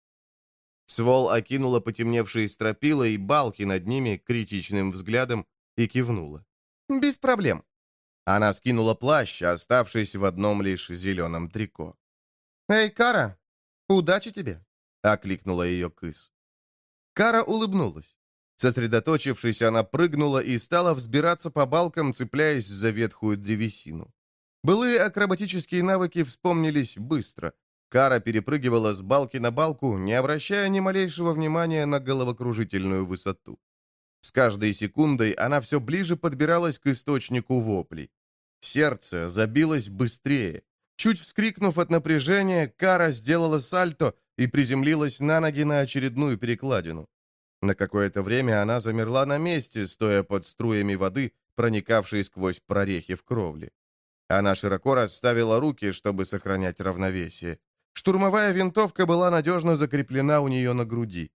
Свол окинула потемневшие стропила и балки над ними критичным взглядом и кивнула. «Без проблем». Она скинула плащ, оставшись в одном лишь зеленом трико. «Эй, Кара, удачи тебе!» — окликнула ее кыс. Кара улыбнулась. Сосредоточившись, она прыгнула и стала взбираться по балкам, цепляясь за ветхую древесину. Былые акробатические навыки вспомнились быстро. Кара перепрыгивала с балки на балку, не обращая ни малейшего внимания на головокружительную высоту. С каждой секундой она все ближе подбиралась к источнику воплей. Сердце забилось быстрее. Чуть вскрикнув от напряжения, Кара сделала сальто и приземлилась на ноги на очередную перекладину. На какое-то время она замерла на месте, стоя под струями воды, проникавшей сквозь прорехи в кровле. Она широко расставила руки, чтобы сохранять равновесие. Штурмовая винтовка была надежно закреплена у нее на груди.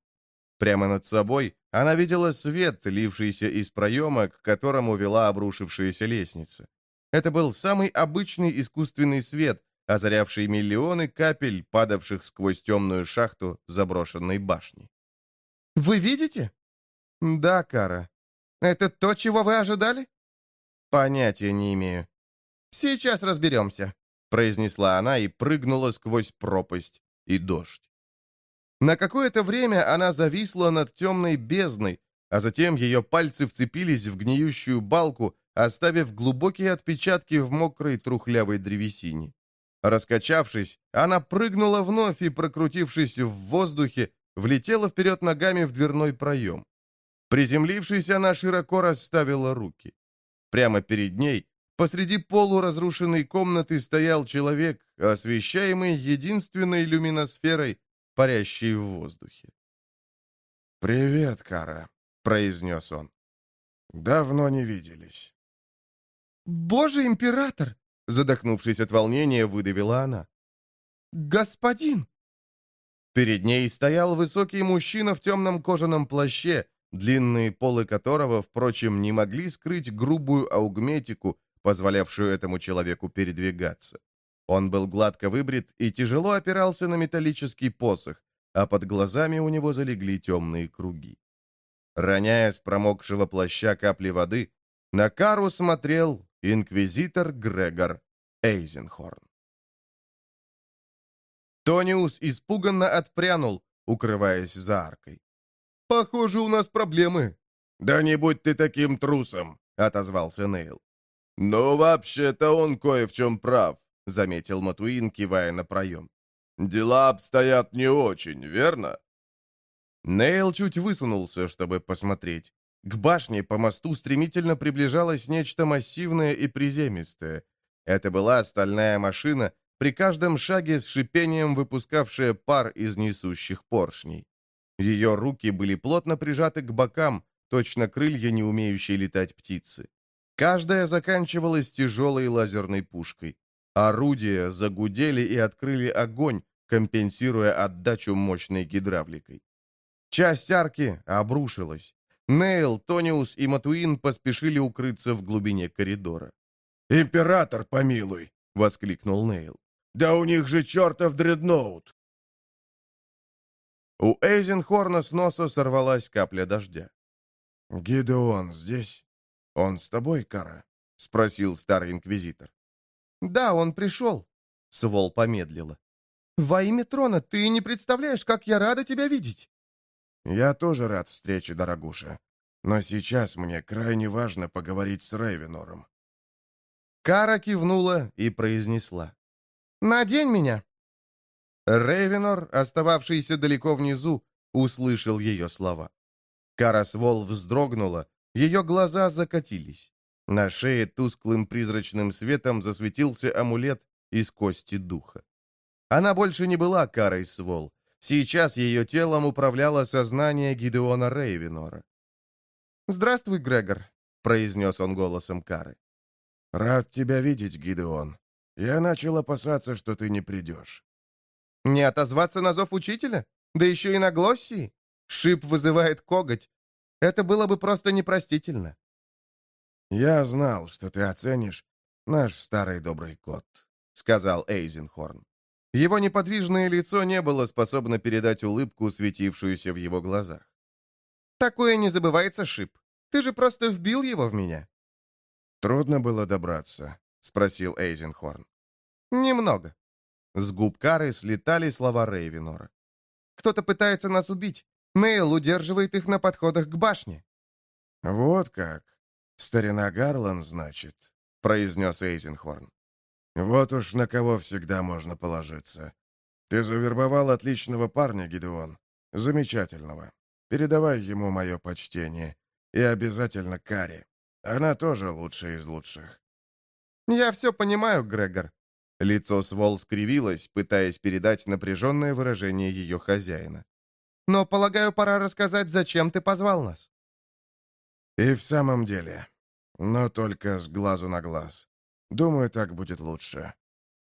Прямо над собой она видела свет, лившийся из проема, к которому вела обрушившаяся лестница. Это был самый обычный искусственный свет, озарявший миллионы капель, падавших сквозь темную шахту заброшенной башни. «Вы видите?» «Да, Кара. Это то, чего вы ожидали?» «Понятия не имею». «Сейчас разберемся», — произнесла она и прыгнула сквозь пропасть и дождь. На какое-то время она зависла над темной бездной, а затем ее пальцы вцепились в гниющую балку, оставив глубокие отпечатки в мокрой трухлявой древесине. Раскачавшись, она прыгнула вновь и, прокрутившись в воздухе, влетела вперед ногами в дверной проем. Приземлившись, она широко расставила руки. Прямо перед ней, посреди полуразрушенной комнаты, стоял человек, освещаемый единственной люминосферой, парящей в воздухе. «Привет, Кара», — произнес он. «Давно не виделись». «Боже, император!» — задохнувшись от волнения, выдавила она. «Господин!» Перед ней стоял высокий мужчина в темном кожаном плаще, длинные полы которого, впрочем, не могли скрыть грубую аугметику, позволявшую этому человеку передвигаться. Он был гладко выбрит и тяжело опирался на металлический посох, а под глазами у него залегли темные круги. Роняя с промокшего плаща капли воды, на Кару смотрел инквизитор Грегор Эйзенхорн. Тониус испуганно отпрянул, укрываясь за аркой. «Похоже, у нас проблемы». «Да не будь ты таким трусом», — отозвался Нейл. «Ну, вообще-то он кое в чем прав», — заметил Матуин, кивая на проем. «Дела обстоят не очень, верно?» Нейл чуть высунулся, чтобы посмотреть. К башне по мосту стремительно приближалось нечто массивное и приземистое. Это была стальная машина, при каждом шаге с шипением выпускавшая пар из несущих поршней. Ее руки были плотно прижаты к бокам, точно крылья, не умеющие летать птицы. Каждая заканчивалась тяжелой лазерной пушкой. Орудия загудели и открыли огонь, компенсируя отдачу мощной гидравликой. Часть арки обрушилась. Нейл, Тониус и Матуин поспешили укрыться в глубине коридора. «Император, помилуй!» — воскликнул Нейл. «Да у них же чертов дредноут!» У Эйзенхорна с носа сорвалась капля дождя. «Гидеон здесь? Он с тобой, Кара?» — спросил старый инквизитор. «Да, он пришел», — Свол помедлила. «Во имя трона, ты не представляешь, как я рада тебя видеть!» «Я тоже рад встрече, дорогуша. Но сейчас мне крайне важно поговорить с Рейвенором». Кара кивнула и произнесла. «Надень меня!» Рейвенор, остававшийся далеко внизу, услышал ее слова. Кара Свол вздрогнула, ее глаза закатились. На шее тусклым призрачным светом засветился амулет из кости духа. Она больше не была Карой Свол. Сейчас ее телом управляло сознание Гидеона Рейвенора. «Здравствуй, Грегор», — произнес он голосом Кары. «Рад тебя видеть, Гидеон. Я начал опасаться, что ты не придешь». «Не отозваться на зов учителя? Да еще и на Глоссии? Шип вызывает коготь. Это было бы просто непростительно». «Я знал, что ты оценишь наш старый добрый кот», — сказал Эйзенхорн. Его неподвижное лицо не было способно передать улыбку, светившуюся в его глазах. «Такое не забывается, Шип. Ты же просто вбил его в меня». «Трудно было добраться?» — спросил Эйзенхорн. «Немного». С губ Кары слетали слова Рейвенора. «Кто-то пытается нас убить. Нейл удерживает их на подходах к башне». «Вот как. Старина Гарлан, значит», — произнес Эйзенхорн. «Вот уж на кого всегда можно положиться. Ты завербовал отличного парня, Гидеон. Замечательного. Передавай ему мое почтение. И обязательно Каре. Она тоже лучшая из лучших». «Я все понимаю, Грегор». Лицо Свол скривилось, пытаясь передать напряженное выражение ее хозяина. «Но, полагаю, пора рассказать, зачем ты позвал нас». «И в самом деле. Но только с глазу на глаз. Думаю, так будет лучше.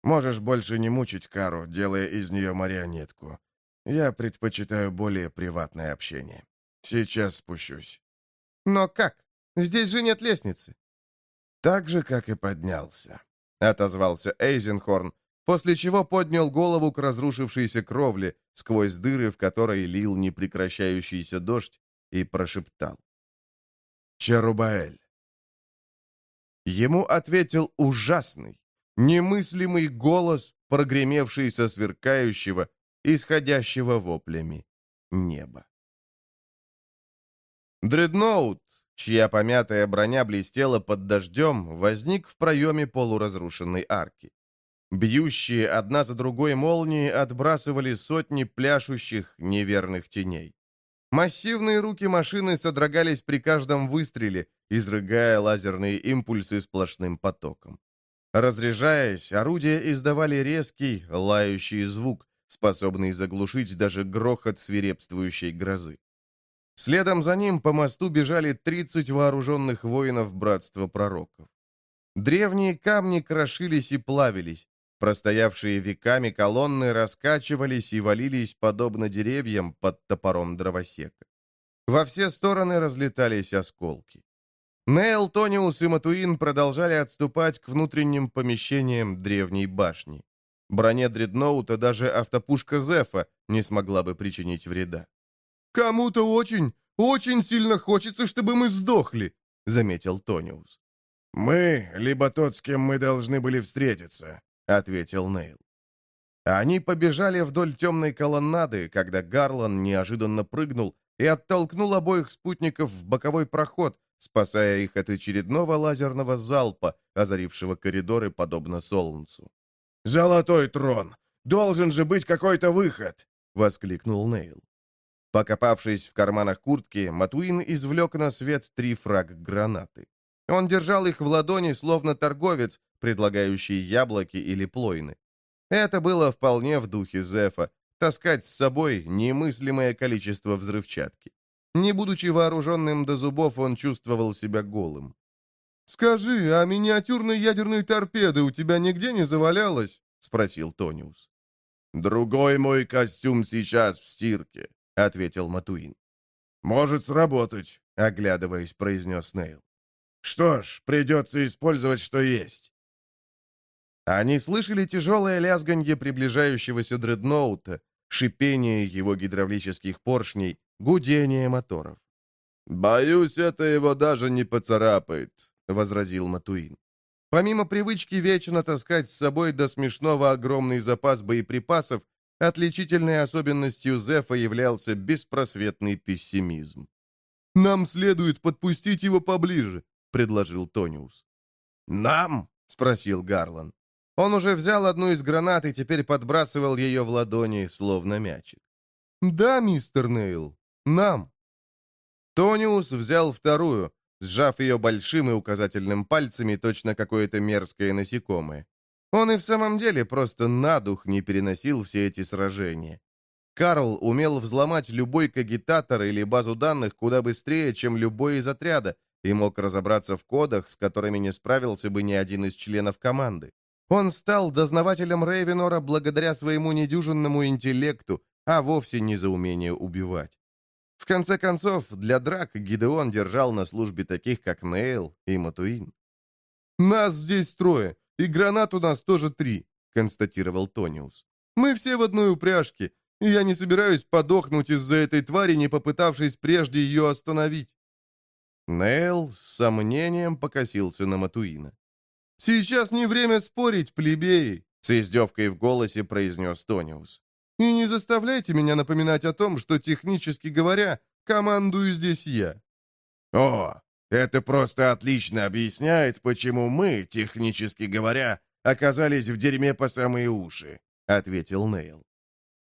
Можешь больше не мучить Кару, делая из нее марионетку. Я предпочитаю более приватное общение. Сейчас спущусь». «Но как? Здесь же нет лестницы». «Так же, как и поднялся», — отозвался Эйзенхорн, после чего поднял голову к разрушившейся кровле, сквозь дыры, в которой лил непрекращающийся дождь, и прошептал. «Черубаэль». Ему ответил ужасный, немыслимый голос, прогремевший со сверкающего, исходящего воплями неба. Дредноут, чья помятая броня блестела под дождем, возник в проеме полуразрушенной арки. Бьющие одна за другой молнии отбрасывали сотни пляшущих неверных теней. Массивные руки машины содрогались при каждом выстреле, изрыгая лазерные импульсы сплошным потоком. Разряжаясь, орудия издавали резкий, лающий звук, способный заглушить даже грохот свирепствующей грозы. Следом за ним по мосту бежали 30 вооруженных воинов Братства Пророков. Древние камни крошились и плавились, простоявшие веками колонны раскачивались и валились подобно деревьям под топором дровосека. Во все стороны разлетались осколки. Нейл, Тониус и Матуин продолжали отступать к внутренним помещениям древней башни. Броне дредноута даже автопушка Зефа не смогла бы причинить вреда. «Кому-то очень, очень сильно хочется, чтобы мы сдохли», — заметил Тониус. «Мы, либо тот, с кем мы должны были встретиться», — ответил Нейл. Они побежали вдоль темной колоннады, когда Гарлан неожиданно прыгнул и оттолкнул обоих спутников в боковой проход, спасая их от очередного лазерного залпа, озарившего коридоры подобно солнцу. «Золотой трон! Должен же быть какой-то выход!» — воскликнул Нейл. Покопавшись в карманах куртки, Матуин извлек на свет три фраг-гранаты. Он держал их в ладони, словно торговец, предлагающий яблоки или плойны. Это было вполне в духе Зефа — таскать с собой немыслимое количество взрывчатки. Не будучи вооруженным до зубов, он чувствовал себя голым. «Скажи, а миниатюрной ядерной торпеды у тебя нигде не завалялось?» — спросил Тониус. «Другой мой костюм сейчас в стирке», — ответил Матуин. «Может сработать», — оглядываясь, произнес Нейл. «Что ж, придется использовать, что есть». Они слышали тяжелое лязганье приближающегося дредноута, шипение его гидравлических поршней, гудение моторов. «Боюсь, это его даже не поцарапает», — возразил Матуин. Помимо привычки вечно таскать с собой до смешного огромный запас боеприпасов, отличительной особенностью Зефа являлся беспросветный пессимизм. «Нам следует подпустить его поближе», — предложил Тониус. «Нам?» — спросил Гарлан. Он уже взял одну из гранат и теперь подбрасывал ее в ладони, словно мячик. «Да, мистер Нейл, нам». Тониус взял вторую, сжав ее большим и указательным пальцами, точно какое-то мерзкое насекомое. Он и в самом деле просто на дух не переносил все эти сражения. Карл умел взломать любой кагитатор или базу данных куда быстрее, чем любой из отряда, и мог разобраться в кодах, с которыми не справился бы ни один из членов команды. Он стал дознавателем Рейвенора благодаря своему недюжинному интеллекту, а вовсе не за умение убивать. В конце концов, для драк Гидеон держал на службе таких, как Нейл и Матуин. «Нас здесь трое, и гранат у нас тоже три», — констатировал Тониус. «Мы все в одной упряжке, и я не собираюсь подохнуть из-за этой твари, не попытавшись прежде ее остановить». Нейл с сомнением покосился на Матуина. «Сейчас не время спорить, плебеи», — с издевкой в голосе произнес Тониус. И не заставляйте меня напоминать о том, что, технически говоря, командую здесь я». «О, это просто отлично объясняет, почему мы, технически говоря, оказались в дерьме по самые уши», — ответил Нейл.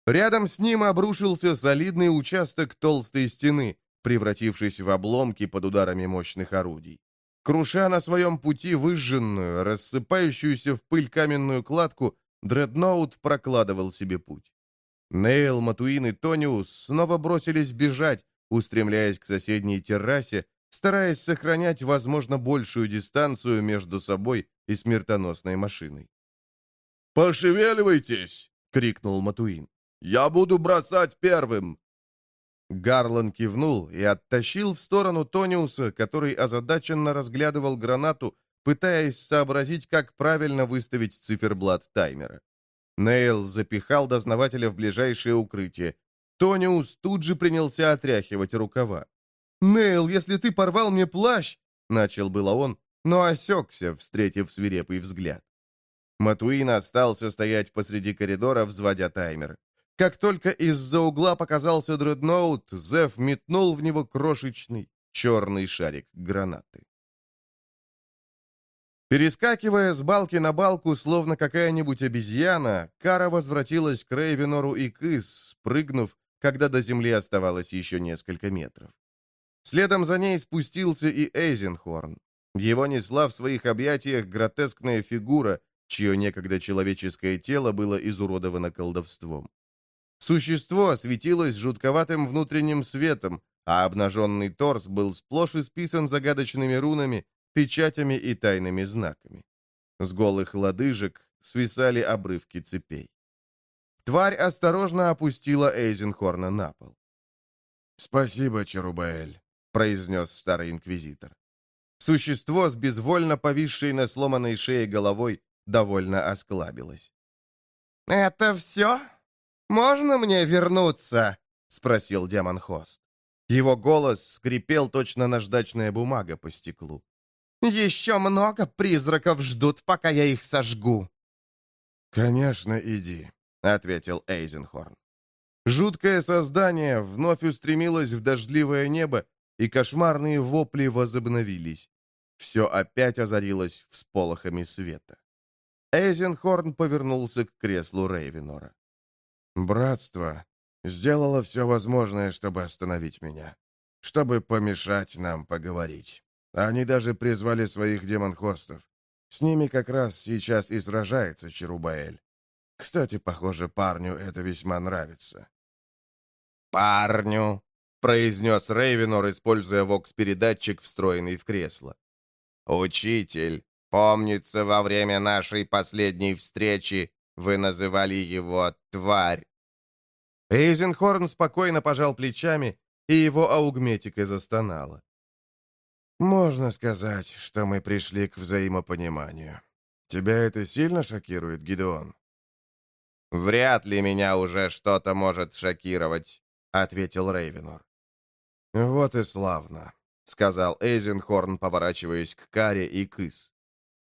Рядом с ним обрушился солидный участок толстой стены, превратившись в обломки под ударами мощных орудий. Круша на своем пути выжженную, рассыпающуюся в пыль каменную кладку, дредноут прокладывал себе путь. Нейл, Матуин и Тониус снова бросились бежать, устремляясь к соседней террасе, стараясь сохранять, возможно, большую дистанцию между собой и смертоносной машиной. «Пошевеливайтесь!» — крикнул Матуин. «Я буду бросать первым!» Гарлан кивнул и оттащил в сторону Тониуса, который озадаченно разглядывал гранату, пытаясь сообразить, как правильно выставить циферблат таймера. Нейл запихал дознавателя в ближайшее укрытие. Тониус тут же принялся отряхивать рукава. «Нейл, если ты порвал мне плащ!» — начал было он, но осекся, встретив свирепый взгляд. Матуин остался стоять посреди коридора, взводя таймер. Как только из-за угла показался дредноут, Зев метнул в него крошечный черный шарик гранаты. Перескакивая с балки на балку, словно какая-нибудь обезьяна, Кара возвратилась к Рейвенору и Кыс, спрыгнув, когда до земли оставалось еще несколько метров. Следом за ней спустился и Эйзенхорн. Его несла в своих объятиях гротескная фигура, чье некогда человеческое тело было изуродовано колдовством. Существо светилось жутковатым внутренним светом, а обнаженный торс был сплошь исписан загадочными рунами, печатями и тайными знаками. С голых лодыжек свисали обрывки цепей. Тварь осторожно опустила Эйзенхорна на пол. «Спасибо, Черубаэль», — произнес старый инквизитор. Существо с безвольно повисшей на сломанной шее головой довольно осклабилось. «Это все? Можно мне вернуться?» — спросил демон Хост. Его голос скрипел точно наждачная бумага по стеклу. Еще много призраков ждут, пока я их сожгу». «Конечно, иди», — ответил Эйзенхорн. Жуткое создание вновь устремилось в дождливое небо, и кошмарные вопли возобновились. Все опять озарилось всполохами света. Эйзенхорн повернулся к креслу Рейвенора. «Братство сделало все возможное, чтобы остановить меня, чтобы помешать нам поговорить. Они даже призвали своих демон-хостов. С ними как раз сейчас и сражается Черубаэль. Кстати, похоже, парню это весьма нравится. «Парню», — произнес Рейвенор, используя вокс-передатчик, встроенный в кресло. «Учитель, помнится, во время нашей последней встречи вы называли его «тварь». Эйзенхорн спокойно пожал плечами, и его аугметика застонала. «Можно сказать, что мы пришли к взаимопониманию. Тебя это сильно шокирует, Гидеон?» «Вряд ли меня уже что-то может шокировать», — ответил Рейвенор. «Вот и славно», — сказал Эйзенхорн, поворачиваясь к Каре и Кыс.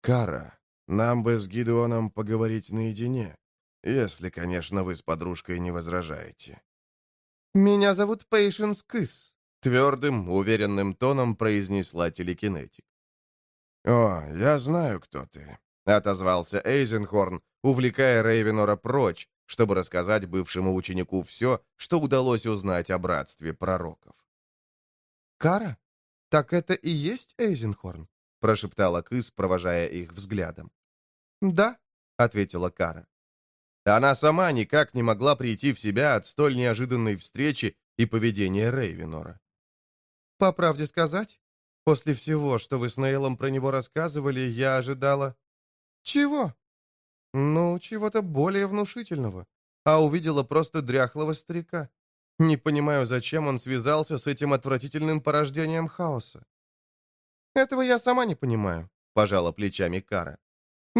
«Кара, нам бы с Гидеоном поговорить наедине, если, конечно, вы с подружкой не возражаете». «Меня зовут Пейшенс Кыс», — твердым, уверенным тоном произнесла телекинетик. «О, я знаю, кто ты», — отозвался Эйзенхорн, увлекая Рейвенора прочь, чтобы рассказать бывшему ученику все, что удалось узнать о братстве пророков. «Кара? Так это и есть Эйзенхорн?» — прошептала Кыс, провожая их взглядом. «Да», — ответила Кара. Она сама никак не могла прийти в себя от столь неожиданной встречи и поведения Рейвенора. «По правде сказать, после всего, что вы с Нейлом про него рассказывали, я ожидала...» «Чего?» «Ну, чего-то более внушительного. А увидела просто дряхлого старика. Не понимаю, зачем он связался с этим отвратительным порождением хаоса». «Этого я сама не понимаю», — пожала плечами Кара.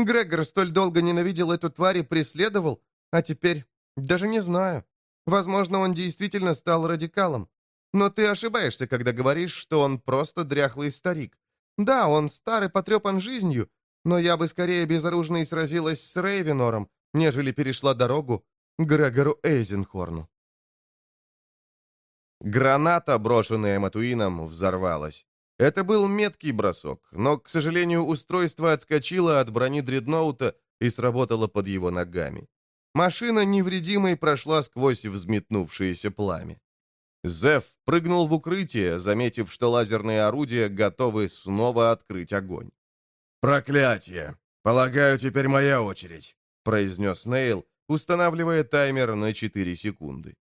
«Грегор столь долго ненавидел эту тварь и преследовал, а теперь даже не знаю. Возможно, он действительно стал радикалом. Но ты ошибаешься, когда говоришь, что он просто дряхлый старик. Да, он старый потрепан жизнью, но я бы скорее безоружной сразилась с Рейвенором, нежели перешла дорогу Грегору Эйзенхорну. Граната, брошенная Матуином, взорвалась. Это был меткий бросок, но, к сожалению, устройство отскочило от брони дредноута и сработало под его ногами. Машина невредимой прошла сквозь взметнувшееся пламя. Зев прыгнул в укрытие, заметив, что лазерные орудия готовы снова открыть огонь. «Проклятие! Полагаю, теперь моя очередь», — произнес Нейл, устанавливая таймер на 4 секунды.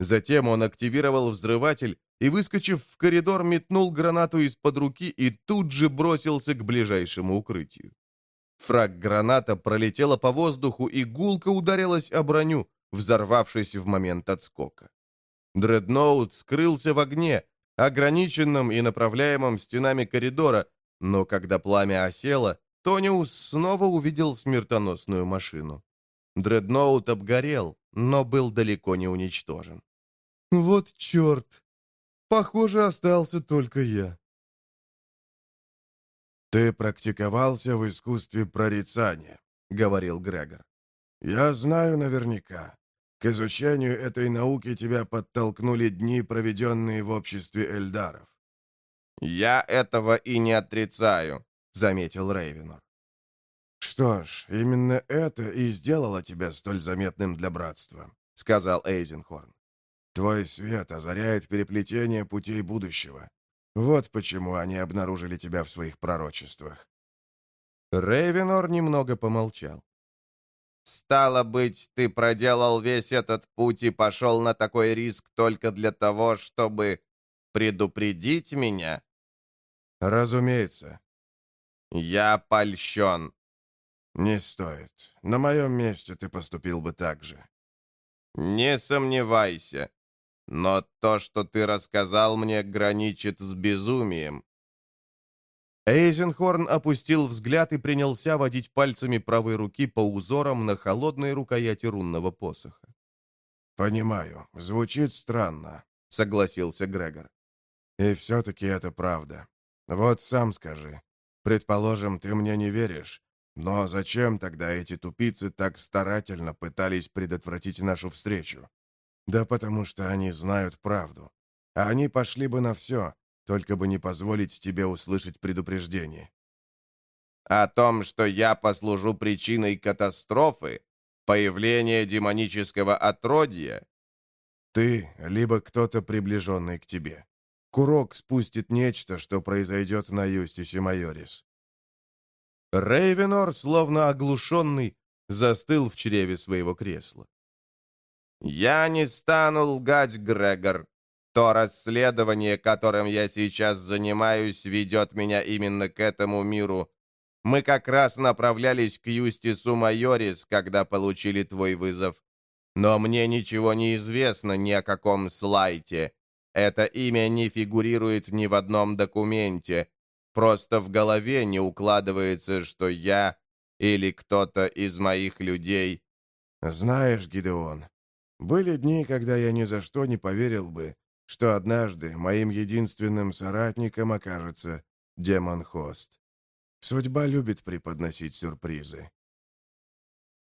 Затем он активировал взрыватель и, выскочив в коридор, метнул гранату из-под руки и тут же бросился к ближайшему укрытию. Фраг-граната пролетела по воздуху и гулко ударилась о броню, взорвавшись в момент отскока. Дредноут скрылся в огне, ограниченном и направляемом стенами коридора, но когда пламя осело, Тониус снова увидел смертоносную машину. Дредноут обгорел, но был далеко не уничтожен. «Вот черт! Похоже, остался только я». «Ты практиковался в искусстве прорицания», — говорил Грегор. «Я знаю наверняка. К изучению этой науки тебя подтолкнули дни, проведенные в обществе эльдаров». «Я этого и не отрицаю», — заметил Рейвенор. «Что ж, именно это и сделало тебя столь заметным для братства», — сказал Эйзенхорн. «Твой свет озаряет переплетение путей будущего. Вот почему они обнаружили тебя в своих пророчествах». Рейвенор немного помолчал. «Стало быть, ты проделал весь этот путь и пошел на такой риск только для того, чтобы предупредить меня?» «Разумеется». «Я польщен». «Не стоит. На моем месте ты поступил бы так же». «Не сомневайся. Но то, что ты рассказал мне, граничит с безумием. Эйзенхорн опустил взгляд и принялся водить пальцами правой руки по узорам на холодной рукояти рунного посоха. «Понимаю, звучит странно», — согласился Грегор. «И все-таки это правда. Вот сам скажи. Предположим, ты мне не веришь, но зачем тогда эти тупицы так старательно пытались предотвратить нашу встречу? Да потому что они знают правду. А они пошли бы на все, только бы не позволить тебе услышать предупреждение. О том, что я послужу причиной катастрофы, появления демонического отродья? Ты, либо кто-то приближенный к тебе. Курок спустит нечто, что произойдет на Юстисе Майорис. Рейвенор, словно оглушенный, застыл в чреве своего кресла. «Я не стану лгать, Грегор. То расследование, которым я сейчас занимаюсь, ведет меня именно к этому миру. Мы как раз направлялись к Юстису Майорис, когда получили твой вызов. Но мне ничего не известно ни о каком слайте. Это имя не фигурирует ни в одном документе. Просто в голове не укладывается, что я или кто-то из моих людей... Знаешь, Гидеон, были дни, когда я ни за что не поверил бы, что однажды моим единственным соратником окажется демон Хост. Судьба любит преподносить сюрпризы.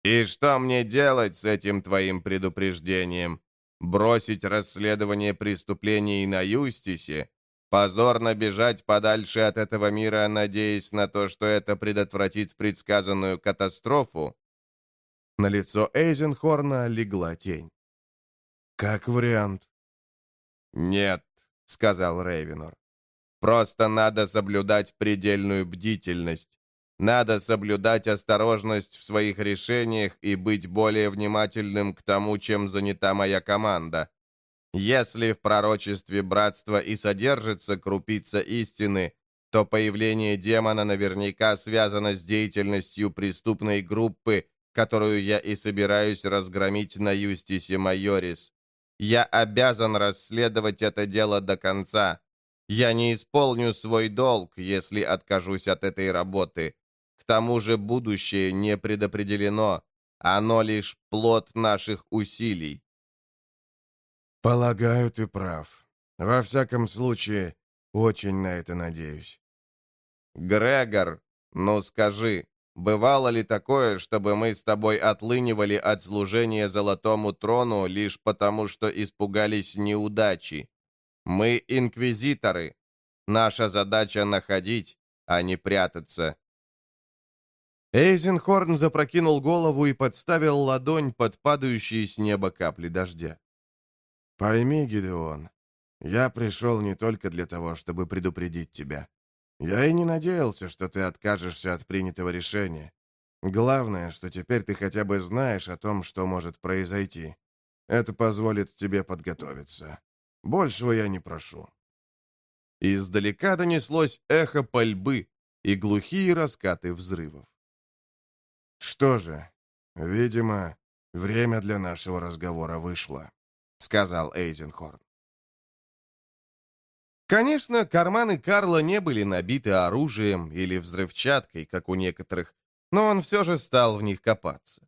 «И что мне делать с этим твоим предупреждением? Бросить расследование преступлений на Юстисе? Позорно бежать подальше от этого мира, надеясь на то, что это предотвратит предсказанную катастрофу?» На лицо Эйзенхорна легла тень. «Как вариант». «Нет», — сказал Рейвенор. «Просто надо соблюдать предельную бдительность. Надо соблюдать осторожность в своих решениях и быть более внимательным к тому, чем занята моя команда. Если в пророчестве братства и содержится крупица истины, то появление демона наверняка связано с деятельностью преступной группы, которую я и собираюсь разгромить на Юстисе Майорис. Я обязан расследовать это дело до конца. Я не исполню свой долг, если откажусь от этой работы. К тому же будущее не предопределено. Оно лишь плод наших усилий. Полагаю, ты прав. Во всяком случае, очень на это надеюсь. Грегор, ну скажи, бывало ли такое, чтобы мы с тобой отлынивали от служения Золотому Трону лишь потому, что испугались неудачи? Мы инквизиторы. Наша задача находить, а не прятаться. Эйзенхорн запрокинул голову и подставил ладонь под падающие с неба капли дождя. Пойми, Гидеон, я пришел не только для того, чтобы предупредить тебя. Я и не надеялся, что ты откажешься от принятого решения. Главное, что теперь ты хотя бы знаешь о том, что может произойти. Это позволит тебе подготовиться. Большего я не прошу». Издалека донеслось эхо пальбы и глухие раскаты взрывов. «Что же, видимо, время для нашего разговора вышло» сказал Эйзенхорн. Конечно, карманы Карла не были набиты оружием или взрывчаткой, как у некоторых, но он все же стал в них копаться.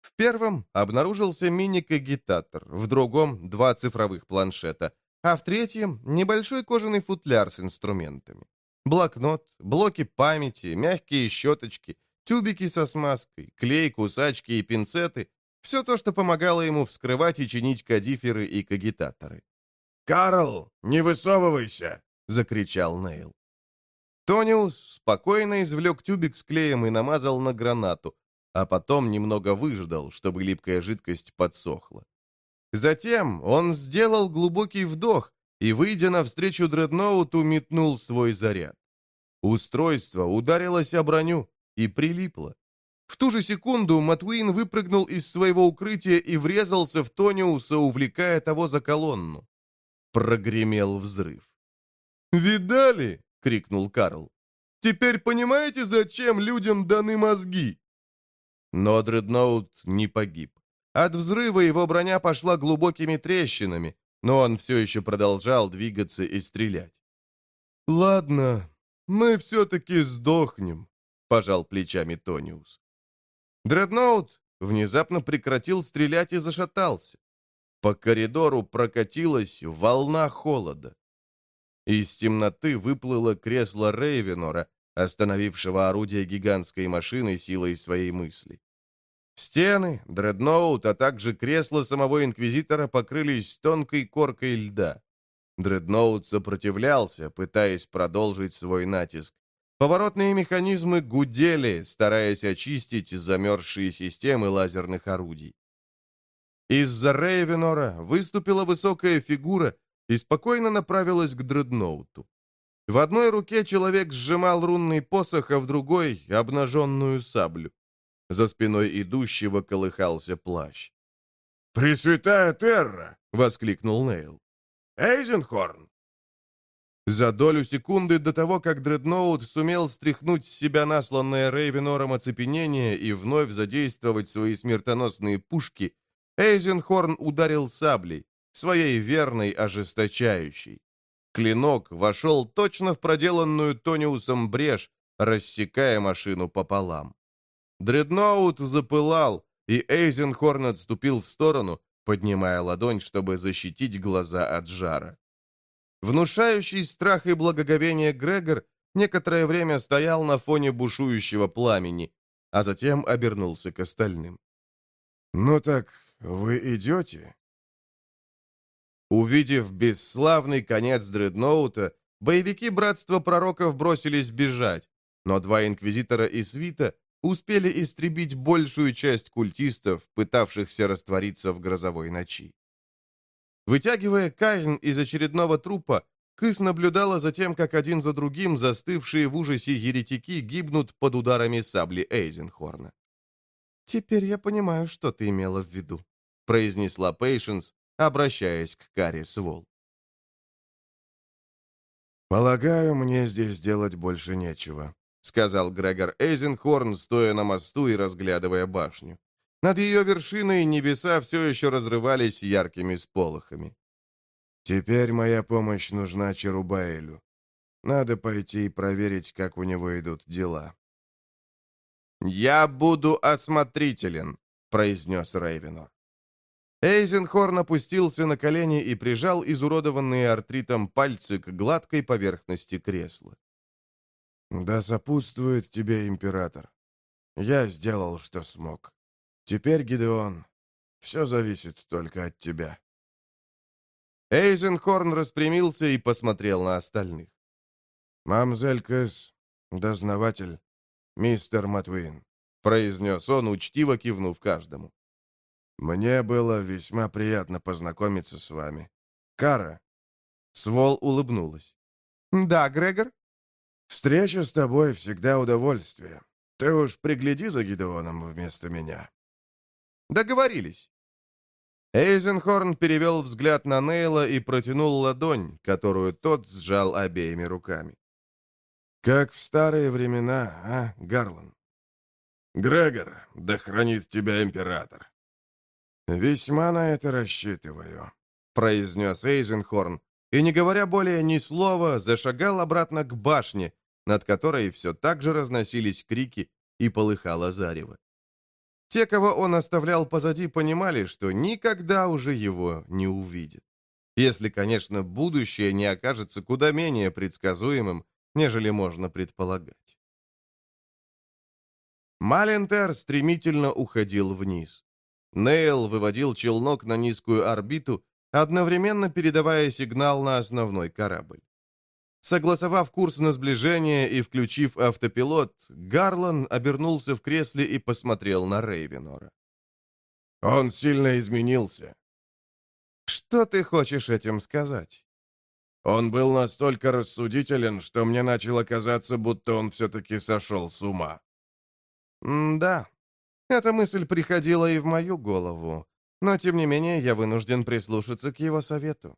В первом обнаружился мини-кагитатор, в другом — два цифровых планшета, а в третьем — небольшой кожаный футляр с инструментами. Блокнот, блоки памяти, мягкие щеточки, тюбики со смазкой, клей, кусачки и пинцеты все то, что помогало ему вскрывать и чинить кадиферы и кагитаторы. «Карл, не высовывайся!» — закричал Нейл. Тониус спокойно извлек тюбик с клеем и намазал на гранату, а потом немного выждал, чтобы липкая жидкость подсохла. Затем он сделал глубокий вдох и, выйдя навстречу дредноуту, метнул свой заряд. Устройство ударилось о броню и прилипло. В ту же секунду Матуин выпрыгнул из своего укрытия и врезался в Тониуса, увлекая того за колонну. Прогремел взрыв. «Видали?» — крикнул Карл. «Теперь понимаете, зачем людям даны мозги?» Но Дредноут не погиб. От взрыва его броня пошла глубокими трещинами, но он все еще продолжал двигаться и стрелять. «Ладно, мы все-таки сдохнем», — пожал плечами Тониус. Дредноут внезапно прекратил стрелять и зашатался. По коридору прокатилась волна холода. Из темноты выплыло кресло Рейвенора, остановившего орудие гигантской машины силой своей мысли. Стены, дредноут, а также кресло самого Инквизитора покрылись тонкой коркой льда. Дредноут сопротивлялся, пытаясь продолжить свой натиск. Поворотные механизмы гудели, стараясь очистить замерзшие системы лазерных орудий. Из-за Рейвенора выступила высокая фигура и спокойно направилась к дредноуту. В одной руке человек сжимал рунный посох, а в другой — обнаженную саблю. За спиной идущего колыхался плащ. «Пресвятая Терра!» — воскликнул Нейл. Эйзенхорн!» За долю секунды до того, как Дредноут сумел стряхнуть с себя насланное Рейвенором оцепенение и вновь задействовать свои смертоносные пушки, Эйзенхорн ударил саблей, своей верной ожесточающей. Клинок вошел точно в проделанную Тониусом брешь, рассекая машину пополам. Дредноут запылал, и Эйзенхорн отступил в сторону, поднимая ладонь, чтобы защитить глаза от жара. Внушающий страх и благоговение Грегор некоторое время стоял на фоне бушующего пламени, а затем обернулся к остальным. «Ну так вы идете?» Увидев бесславный конец дредноута, боевики Братства Пророков бросились бежать, но два инквизитора и свита успели истребить большую часть культистов, пытавшихся раствориться в грозовой ночи. Вытягивая Каин из очередного трупа, Кыс наблюдала за тем, как один за другим застывшие в ужасе еретики гибнут под ударами сабли Эйзенхорна. «Теперь я понимаю, что ты имела в виду», — произнесла Пейшенс, обращаясь к Карри Свол. «Полагаю, мне здесь делать больше нечего», — сказал Грегор Эйзенхорн, стоя на мосту и разглядывая башню. Над ее вершиной небеса все еще разрывались яркими сполохами. «Теперь моя помощь нужна Черубаэлю. Надо пойти и проверить, как у него идут дела». «Я буду осмотрителен», — произнес Рейвенор. Эйзенхорн опустился на колени и прижал изуродованные артритом пальцы к гладкой поверхности кресла. «Да сопутствует тебе император. Я сделал, что смог. Теперь, Гидеон, все зависит только от тебя». Эйзенхорн распрямился и посмотрел на остальных. «Мамзель Кэс, дознаватель, мистер Матуин», — произнес он, учтиво кивнув каждому. «Мне было весьма приятно познакомиться с вами. Кара». Свол улыбнулась. «Да, Грегор?» «Встреча с тобой всегда удовольствие. Ты уж пригляди за Гидеоном вместо меня». «Договорились». Эйзенхорн перевел взгляд на Нейла и протянул ладонь, которую тот сжал обеими руками. «Как в старые времена, а, Гарлан?» «Грегор, да хранит тебя император!» «Весьма на это рассчитываю», — произнес Эйзенхорн, и, не говоря более ни слова, зашагал обратно к башне, над которой все так же разносились крики и полыхало зарево. Те, кого он оставлял позади, понимали, что никогда уже его не увидят. Если, конечно, будущее не окажется куда менее предсказуемым, нежели можно предполагать. Малентер стремительно уходил вниз. Нейл выводил челнок на низкую орбиту, одновременно передавая сигнал на основной корабль. Согласовав курс на сближение и включив автопилот, Гарлан обернулся в кресле и посмотрел на Рейвенора. «Он сильно изменился». «Что ты хочешь этим сказать?» «Он был настолько рассудителен, что мне начало казаться, будто он все-таки сошел с ума». «Да, эта мысль приходила и в мою голову, но, тем не менее, я вынужден прислушаться к его совету».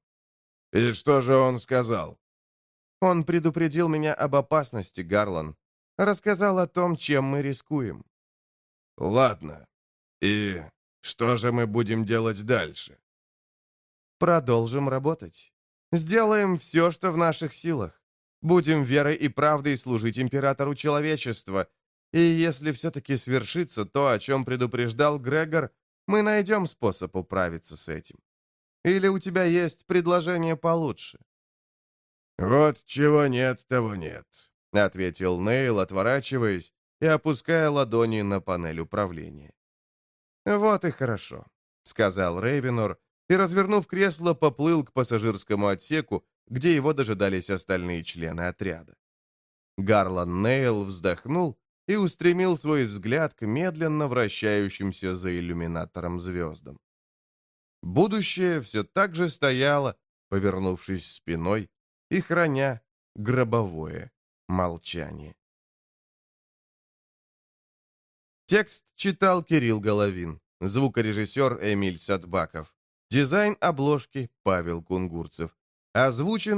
«И что же он сказал?» «Он предупредил меня об опасности, Гарлан. Рассказал о том, чем мы рискуем». «Ладно. И что же мы будем делать дальше?» «Продолжим работать. Сделаем все, что в наших силах. Будем верой и правдой служить императору человечества, и если все-таки свершится то, о чем предупреждал Грегор, мы найдем способ управиться с этим. Или у тебя есть предложение получше?» «Вот чего нет, того нет», — ответил Нейл, отворачиваясь и опуская ладони на панель управления. «Вот и хорошо», — сказал Рейвенор, и, развернув кресло, поплыл к пассажирскому отсеку, где его дожидались остальные члены отряда. Гарлан Нейл вздохнул и устремил свой взгляд к медленно вращающимся за иллюминатором звездам. Будущее все так же стояло, повернувшись спиной и храня гробовое молчание. Текст читал Кирилл Головин, звукорежиссер Эмиль Садбаков, дизайн обложки Павел Кунгурцев, Озвучено